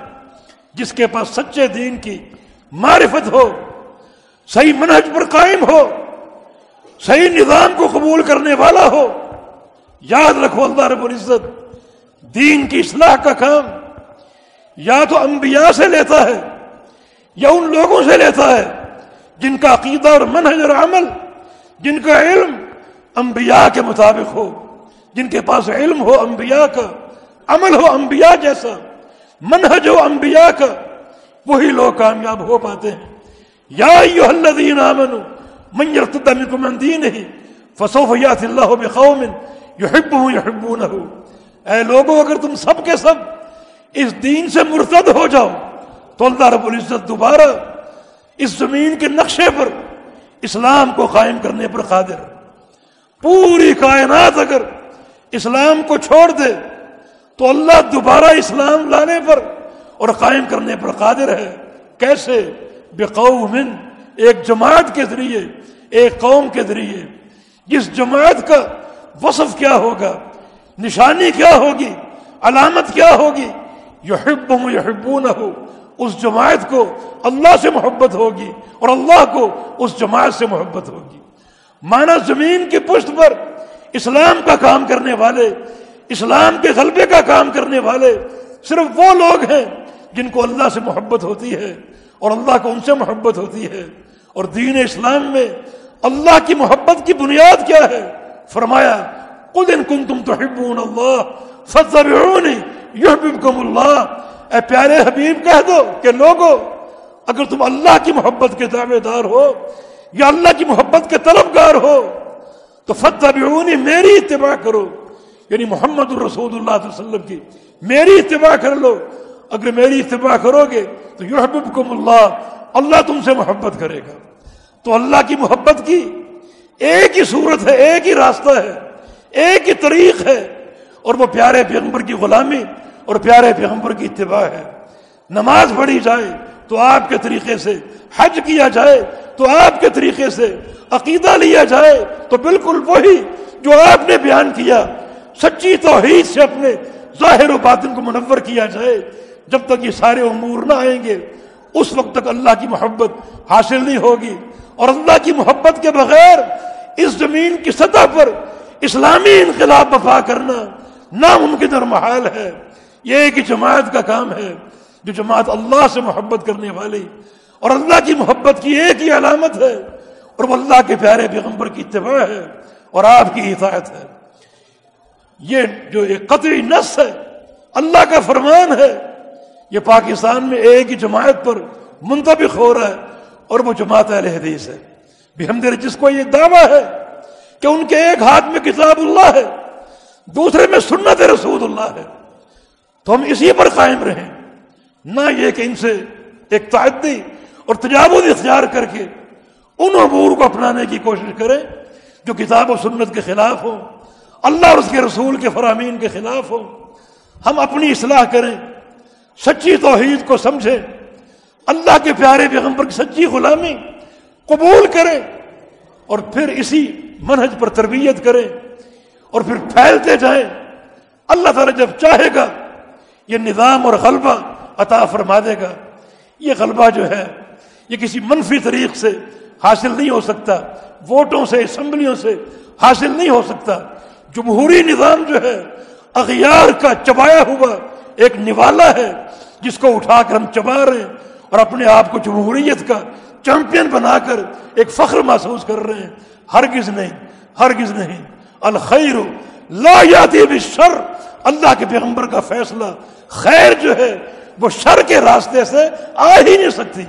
جس کے پاس سچے دین کی معرفت ہو، صحیح منہج پر قائم ہو، صحیح نظام کو قبول کرنے والا ہو۔ یاد رکھو اللہ رب العزت، دین کی اصلاح کا کام یا تو انبیاء سے لیتا ہے یا ان لوگوں سے لیتا ہے جن کا عقیدہ اور منہج اور عمل، جن کا علم انبیاء کے مطابق ہو۔ جن کے پاس علم ہو انبیاء کا، عمل ہو انبیاء جیسا، منہج ہو انبیاء کا، وہی لوگ کامیاب ہو پاتے ہیں۔ یا ایوہ الذین آمنوا، من یرتد منکم عن دینہ، فسوف یات اللہ بقوم یحبہم یحبونہ۔ اے لوگوں اگر تم سب کے سب اس دین سے مرتد ہو جاؤ، تو اللہ رب العزت دوبارہ اس زمین کے نقشے پر اسلام کو قائم کرنے پر قادر پوری کائنات اگر اسلام کو چھوڑ دے تو اللہ دوبارہ اسلام لانے پر اور قائم کرنے پر قادر ہے۔ کیسے؟ بقوم ایک جماعت کے ذریعے، ایک قوم کے ذریعے۔ جس جماعت کا وصف کیا ہوگا، نشانی کیا ہوگی، علامت کیا ہوگی، یحبہم یحبونہ ہو اس جماعت کو اللہ سے محبت ہوگی اور اللہ کو اس جماعت سے محبت ہوگی۔ مانا زمین کی پشت پر اسلام کا کام کرنے والے، اسلام کے غلبے کا کام کرنے والے صرف وہ لوگ ہیں جن کو اللہ سے محبت ہوتی ہے اور اللہ کو ان سے محبت ہوتی ہے۔ اور دین اسلام میں اللہ کی محبت کی بنیاد کیا ہے؟ فرمایا خود ان کن تم اللہ فتبعونی یحببکم اللہ اے پیارے حبیب، کہہ دو کہ لوگو، اگر تم اللہ کی محبت کے دعوے دار ہو یا اللہ کی محبت کے طلبگار ہو تو فتبعونی میری اتباع کرو۔ یعنی محمد الرسول اللہ علیہ وسلم کی میری اتباع کر لو۔ اگر میری اتباع کرو گے تو یحببکم اللہ۔ اللہ تم سے محبت کرے گا۔ تو اللہ کی محبت کی ایک ہی صورت ہے، ایک ہی راستہ ہے، ایک ہی طریق ہے۔ اور وہ پیارے پیغمبر کی غلامی اور پیارے پیغمبر کی اتباع ہے۔ نماز پڑھی جائے تو آپ کے طریقے سے حج کیا جائے۔ تو آپ کے طریقے سے عقیدہ لیا جائے تو بالکل وہی جو آپ نے بیان کیا، سچی توحید سے اپنے ظاہر و باطن کو منور کیا جائے۔ جب تک یہ سارے امور نہ آئیں گے، اس وقت تک اللہ کی محبت حاصل نہیں ہوگی۔ اور اللہ کی محبت کے بغیر اس زمین کی سطح پر اسلامی انقلاب وفا کرنا ناممکن اور محال ہے۔ یہ ایک جماعت کا کام ہے، جو جماعت اللہ سے محبت کرنے والی اور اللہ کی محبت کی ایک ہی علامت ہے اور وہ اللہ کے پیارے پیغمبر کی اتباع ہے اور آپ کی اطاعت ہے۔ یہ جو ایک قطعی نس ہے، اللہ کا فرمان ہے، یہ پاکستان میں ایک ہی جماعت پر منتبق ہو رہا ہے اور وہ جماعت اہل حدیث ہے۔ بھی جس کو یہ دعویٰ ہے کہ ان کے ایک ہاتھ میں کتاب اللہ ہے، دوسرے میں سنت رسول اللہ ہے۔ تو ہم اسی پر قائم رہیں۔ نہ یہ کہ ان سے ایک تعدی اور تجاوز اختیار کر کے ان امور کو اپنانے کی کوشش کریں جو کتاب و سنت کے خلاف ہو اللہ اور اس کے رسول کے فرامین کے خلاف ہو ہم اپنی اصلاح کریں، سچی توحید کو سمجھیں، اللہ کے پیارے پیغمبر کی سچی غلامی قبول کریں اور پھر اسی منہج پر تربیت کریں اور پھر پھیلتے جائیں۔ اللہ تعالیٰ جب چاہے گا، یہ نظام اور غلبہ عطا فرما دے گا۔ یہ غلبہ جو ہے یہ کسی منفی طریق سے حاصل نہیں ہو سکتا۔ ووٹوں سے، اسمبلیوں سے حاصل نہیں ہو سکتا۔ جمہوری نظام جو ہے، اغیار کا چبایا ہوا ایک نوالا ہے، جس کو اٹھا کر ہم چبا رہے ہیں اور اپنے آپ کو جمہوریت کا چیمپئن بنا کر ایک فخر محسوس کر رہے ہیں۔ ہرگز نہیں ہرگز نہیں۔ الخیر لا یاتی بالشر۔ اللہ کے پیغمبر کا فیصلہ خیر جو ہے، وہ شر کے راستے سے آ ہی نہیں سکتی۔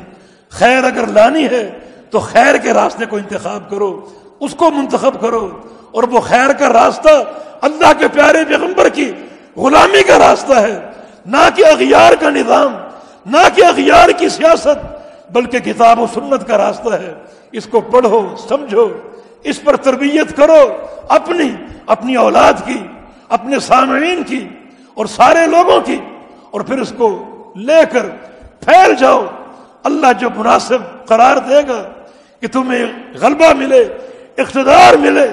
خیر اگر لانی ہے، تو خیر کے راستے کو انتخاب کرو، اس کو منتخب کرو۔ اور وہ خیر کا راستہ اللہ کے پیارے پیغمبر کی غلامی کا راستہ ہے۔ نہ کہ اغیار کا نظام، نہ کہ اغیار کی سیاست، بلکہ کتاب و سنت کا راستہ ہے۔ اس کو پڑھو، سمجھو، اس پر تربیت کرو، اپنی اپنی اولاد کی، اپنے سامعین کی، اور سارے لوگوں کی۔ اور پھر اس کو لے کر پھیل جاؤ۔ اللہ جو مناسب قرار دے گا کہ تمہیں غلبہ ملے، اقتدار ملے،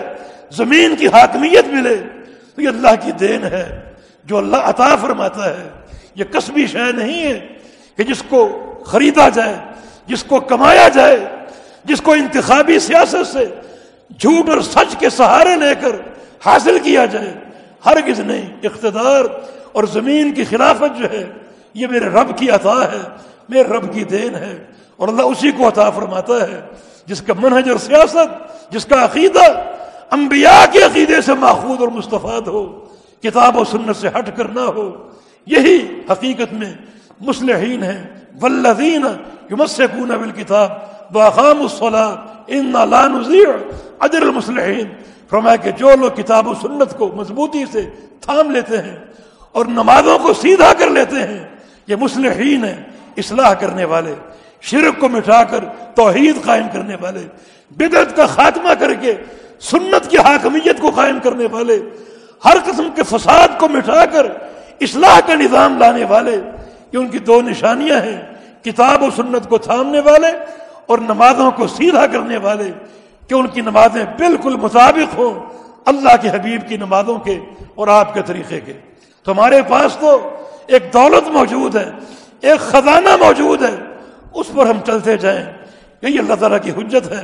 زمین کی حاکمیت ملے، تو یہ اللہ کی دین ہے، جو اللہ عطا فرماتا ہے۔ یہ کسبی شے نہیں ہے کہ جس کو خریدا جائے، جس کو کمایا جائے، جس کو انتخابی سیاست سے جھوٹ اور سچ کے سہارے لے کر حاصل کیا جائے۔ ہرگز نہیں، اقتدار اور زمین کی خلافت جو ہے یہ میرے رب کی عطا ہے، میرے رب کی دین ہے، اور اللہ اسی کو عطا فرماتا ہے، جس کا منہج اور سیاست، جس کا عقیدہ انبیاء کے عقیدے سے ماخوذ اور مستفاد ہو، کتاب و سنت سے ہٹ کر نہ ہو۔ یہی حقیقت میں مسلحین ہیں۔ ولدین یمسکون بالکتاب باقام الصلاۃ ان لا نضيع اجر المسلحین فرمایا کہ جو لوگ کتاب و سنت کو مضبوطی سے تھام لیتے ہیں اور نمازوں کو سیدھا کر لیتے ہیں یہ مسلحین ہیں، اصلاح کرنے والے، شرک کو مٹا کر توحید قائم کرنے والے، بدعت کا خاتمہ کر کے سنت کی حاکمیت کو قائم کرنے والے، ہر قسم کے فساد کو مٹا کر اصلاح کا نظام لانے والے، یہ ان کی دو نشانیاں ہیں، کتاب و سنت کو تھامنے والے اور نمازوں کو سیدھا کرنے والے، کہ ان کی نمازیں بالکل مطابق ہوں، اللہ کے حبیب کی نمازوں کے اور آپ کے طریقے کے۔ تو ہمارے پاس تو ایک دولت موجود ہے، ایک خزانہ موجود ہے، اس پر ہم چلتے جائیں۔ یہی اللہ تعالیٰ کی حجت ہے،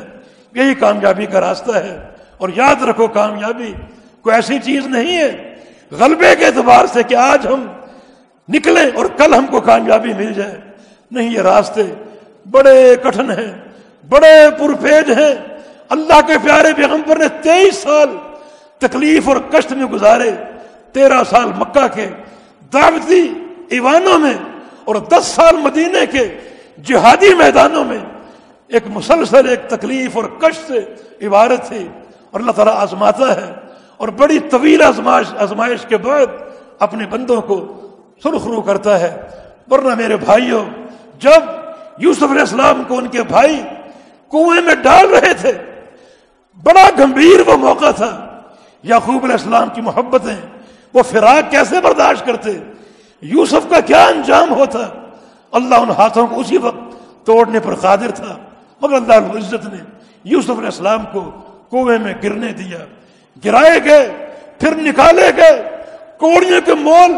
یہی کامیابی کا راستہ ہے۔ اور یاد رکھو، کامیابی کوئی ایسی چیز نہیں ہے۔ غلبے کے اعتبار سے کہ آج ہم نکلیں اور کل ہم کو کامیابی مل جائے۔ نہیں، یہ راستے بڑے کٹھن ہیں، بڑے پرفیج ہیں۔ اللہ کے پیارے پیغمبر نے تیئیس سال تکلیف اور کشت میں گزارے، تیرہ سال مکہ کے دعوتی ایوانوں میں اور دس سال مدینے کے جہادی میدانوں میں ایک مسلسل، ایک تکلیف اور کش سے عبارت تھی اور اللہ تعالیٰ آزماتا ہے اور بڑی طویل آزمائش آزمائش کے بعد اپنے بندوں کو سرخرو کرتا ہے۔ ورنہ میرے بھائیوں، جب یوسف علیہ السلام کو ان کے بھائی کنویں میں ڈال رہے تھے، بڑا گمبھیر وہ موقع تھا۔ یعقوب علیہ السلام کی محبتیں وہ فراق کیسے برداشت کرتے؟ یوسف کا کیا انجام ہوتا؟ اللہ ان ہاتھوں کو اسی وقت توڑنے پر قادر تھا، مگر اللہ عزت نے یوسف علیہ السلام کو کنویں میں گرنے دیا۔ گرائے گئے، پھر نکالے گئے، کوڑیوں کے مول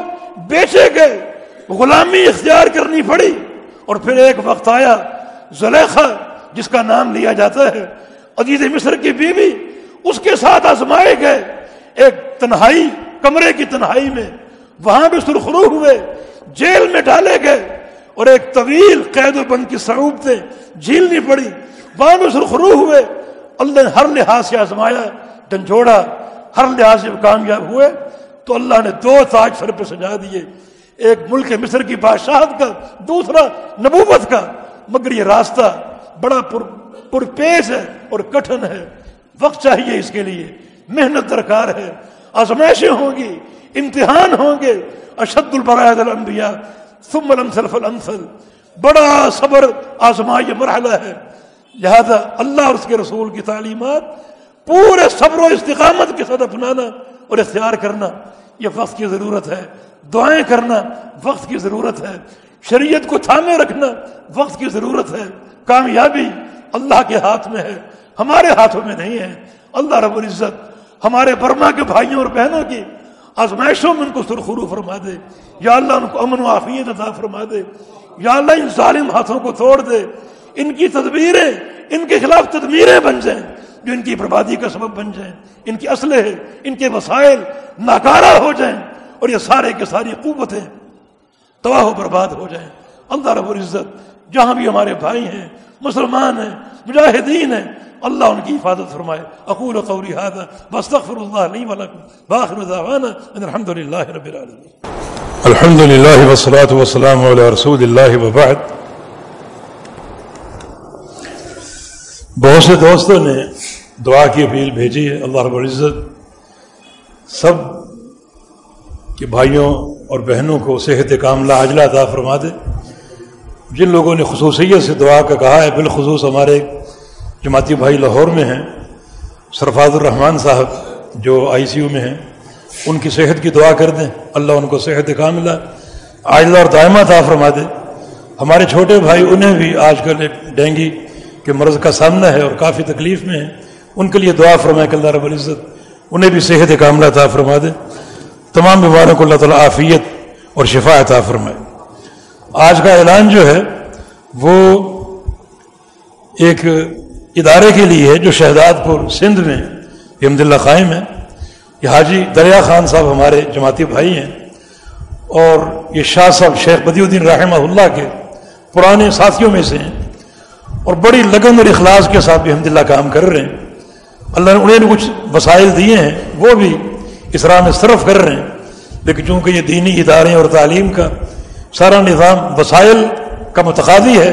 بیچے گئے، غلامی اختیار کرنی پڑی۔ اور پھر ایک وقت آیا، زلیخا، جس کا نام لیا جاتا ہے، عزیز مصر کی بیوی، اس کے ساتھ آزمائے گئے۔ ایک تنہائی کمرے کی تنہائی میں، وہاں بھی سرخرو ہوئے، جیل میں ڈالے گئے اور ایک طویل قید و بند کی صعوبتیں جھیلنی پڑی۔ وہاں بھی سرخرو ہوئے۔ اللہ نے ہر لحاظ سے آزمایا ڈنجوڑا ہر لحاظ سے کامیاب ہوئے۔ تو اللہ نے دو تاج سر پہ سجا دیے۔ ایک ملک مصر کی بادشاہت کا، دوسرا نبوت کا۔ مگر یہ راستہ بڑا پر پرپیش ہے اور کٹھن ہے۔ وقت چاہیے اس کے لیے۔ محنت درکار ہے۔ آزمائشیں ہوں گی، امتحان ہوں گے، اشد البرائد الانبیاء، ثم الامثل۔ فالامثل بڑا صبر، آزمائی مرحلہ ہے۔ لہذا اللہ اور اس کے رسول کی تعلیمات، پورے صبر و استقامت کے ساتھ اپنانا اور اختیار کرنا، یہ وقت کی ضرورت ہے۔ دعائیں کرنا، وقت کی ضرورت ہے۔ شریعت کو تھامے رکھنا، وقت کی ضرورت ہے۔ کامیابی اللہ کے ہاتھ میں ہے، ہمارے ہاتھوں میں نہیں ہے۔ اللہ رب العزت ہمارے برما کے بھائیوں اور بہنوں کی آزمائشوں میں ان کو سرخرو فرما دے۔ یا اللہ ان کو امن و عافیت عطا فرما دے۔ یا اللہ ان ظالم ہاتھوں کو توڑ دے۔ ان کی تدبیریں، ان کے خلاف تدبیریں بن جائیں۔ جو ان کی بربادی کا سبب بن جائیں۔ ان کی اسلحے ان کے وسائل ناکارہ ہو جائیں۔ اور یہ سارے کے ساری قوتیں تباہ و برباد ہو جائیں۔ اللہ رب العزت، جہاں بھی ہمارے بھائی ہیں، مسلمان ہیں، مجاہدین ہیں اللہ ان کی حفاظت فرمائے۔ اقول قولی هذا واستغفر الله لي ولكم واخر دعوانا ان الحمد لله رب العالمين الحمد لله والصلاة والسلام على رسول الله وبعد بہت سے دوستوں نے دعا کی، اپیل بھیجی ہے، اللہ رب العزت سب کے بھائیوں اور بہنوں کو صحت کاملہ عاجلہ عطا فرما دے۔ جن لوگوں نے خصوصیت سے دعا کا کہا ہے، بالخصوص ہمارے جماعتی بھائی لاہور میں ہیں سرفاز الرحمان صاحب جو آئی سی یو میں ہیں، ان کی صحت کی دعا کر دیں، اللہ ان کو صحت کاملہ عاجلہ اور دائمہ عطا فرما دے۔ ہمارے چھوٹے بھائی انہیں بھی آج کل ڈینگی کے مرض کا سامنا ہے اور کافی تکلیف میں ہیں۔ ان کے لیے دعا فرمائے کہ اللہ رب العزت انہیں بھی صحت کاملہ عطا فرما دے۔ تمام بیماروں کو اللہ تعالیٰ عافیت اور شفا عطا فرمائے۔ آج کا اعلان جو ہے، وہ ایک ادارے کے لیے ہے، جو شہداد پور سندھ میں احمد اللہ قائم ہے یہ حاجی دریا خان صاحب ہمارے جماعتی بھائی ہیں، اور یہ شاہ صاحب شیخ بدی الدین رحمہ اللہ کے پرانے ساتھیوں میں سے ہیں، اور بڑی لگن اور اخلاص کے ساتھ بھی الحمد للہ کام کر رہے ہیں۔ اللہ نے انہیں کچھ وسائل دیے ہیں، وہ بھی اس راہ میں صرف کر رہے ہیں۔ لیکن چونکہ یہ دینی ادارے اور تعلیم کا سارا نظام وسائل کا متقاضی ہے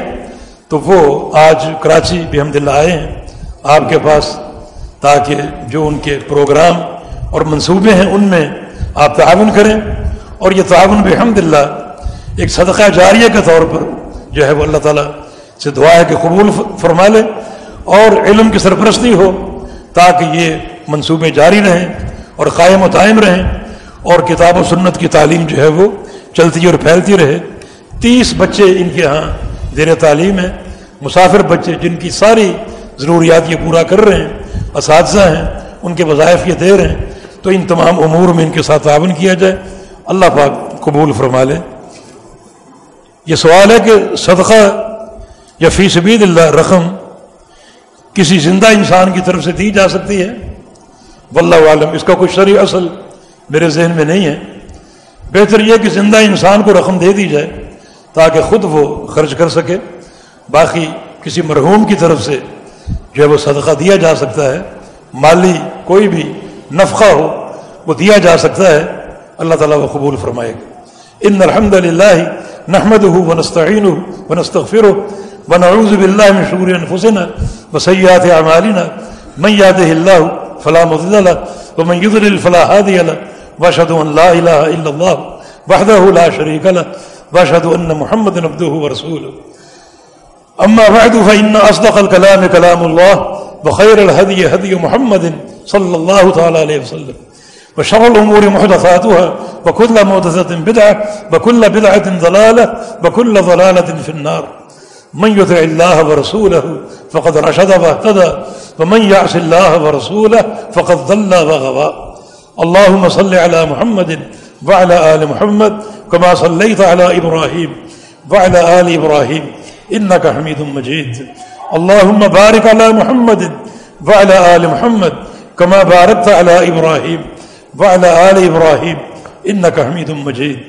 تو وہ آج کراچی بھی الحمد للہ آئے ہیں، آپ کے پاس تاکہ جو ان کے پروگرام اور منصوبے ہیں ان میں آپ تعاون کریں۔ اور یہ تعاون بھی الحمد ایک صدقہ جاریہ کے طور پر جو ہے وہ اللہ تعالیٰ سے دعا ہے کہ قبول فرما لے اور علم کی سرپرستی ہو تاکہ یہ منصوبے جاری رہیں اور قائم و دائم رہیں اور کتاب و سنت کی تعلیم جو ہے وہ چلتی اور پھیلتی رہے۔ تیس بچے ان کے ہاں زیر تعلیم ہیں، مسافر بچے جن کی ساری ضروریات یہ پورا کر رہے ہیں، اساتذہ ہیں، ان کے وظائف یہ دے رہے ہیں، تو ان تمام امور میں ان کے ساتھ تعاون کیا جائے۔ اللہ پاک قبول فرما لے۔ یہ سوال ہے کہ صدقہ یا فی سبید اللہ رقم کسی زندہ انسان کی طرف سے دی جا سکتی ہے؟ واللہ عالم اس کا کوئی شرعی اصل میرے ذہن میں نہیں ہے۔ بہتر یہ کہ زندہ انسان کو رقم دے دی جائے۔ تاکہ خود وہ خرچ کر سکے۔ باقی کسی مرحوم کی طرف سے جو ہے وہ صدقہ دیا جا سکتا ہے۔ مالی کوئی بھی نفقہ ہو، وہ دیا جا سکتا ہے۔ اللہ تعالیٰ وہ قبول فرمائے۔ گا ان الحمد للہ نحمد ہو ونستعین ونستغفر ونعوذ باللہ من شرور انفسنا وسیئات اعمالنا۔ من يهده الله فلا مضل له ومن يضلل فلا هادي له واشهد ان لا اله الا الله وحده لا شريك له۔ واشهد ان محمدا عبده ورسوله. اما بعد فان اصدق الكلام كلام الله، وخير الهدي هدي محمد صلى الله تعالى عليه وسلم. وشر الامور محدثاتها، وكل محدثه بدعه وكل بدعه ضلاله وكل ضلاله في النار. من يطع الله ورسوله، فقد رشد واهتدى. ومن يعص الله ورسوله، فقد ضل وغوى. اللهم صل على محمد وعلى آل محمد كما صليت على إبراهيم وعلى آل إبراهيم. إنك حميد مجيد. اللهم بارك على محمد وعلى آل محمد كما باركت على إبراهيم وعلى آل إبراهيم. إنك حميد مجيد.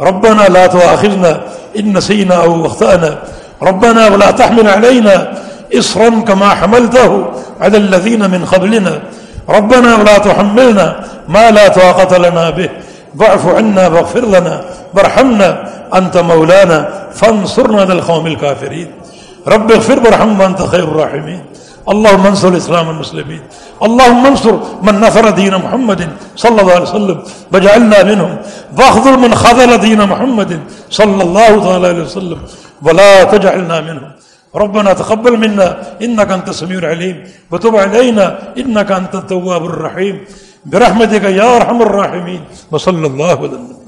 ربنا لا تؤاخذنا إن نسينا أو اخطأنا ربنا ولا تحمل علينا إصرا كما حملته على الذين من قبلنا. ربنا ولا تحملنا ما لا طاقة لنا به. واعف عنا واغفر لنا، وارحمنا أنت مولانا، فانصرنا للقوم الكافرين. رب اغفر وارحم وأنت خير الراحمين. اللهم انصر الاسلام والمسلمين. اللهم انصر من نصر دين محمد صلى الله عليه وسلم، واجعلنا منهم. واخذل من خذل دين محمد صلى الله عليه وسلم، ولا تجعلنا منهم. ربنا تقبل منا انك انت السميع العليم. وتب علينا انك انت التواب الرحيم. برحمتك يا ارحم الراحمين. وصلى الله وسلم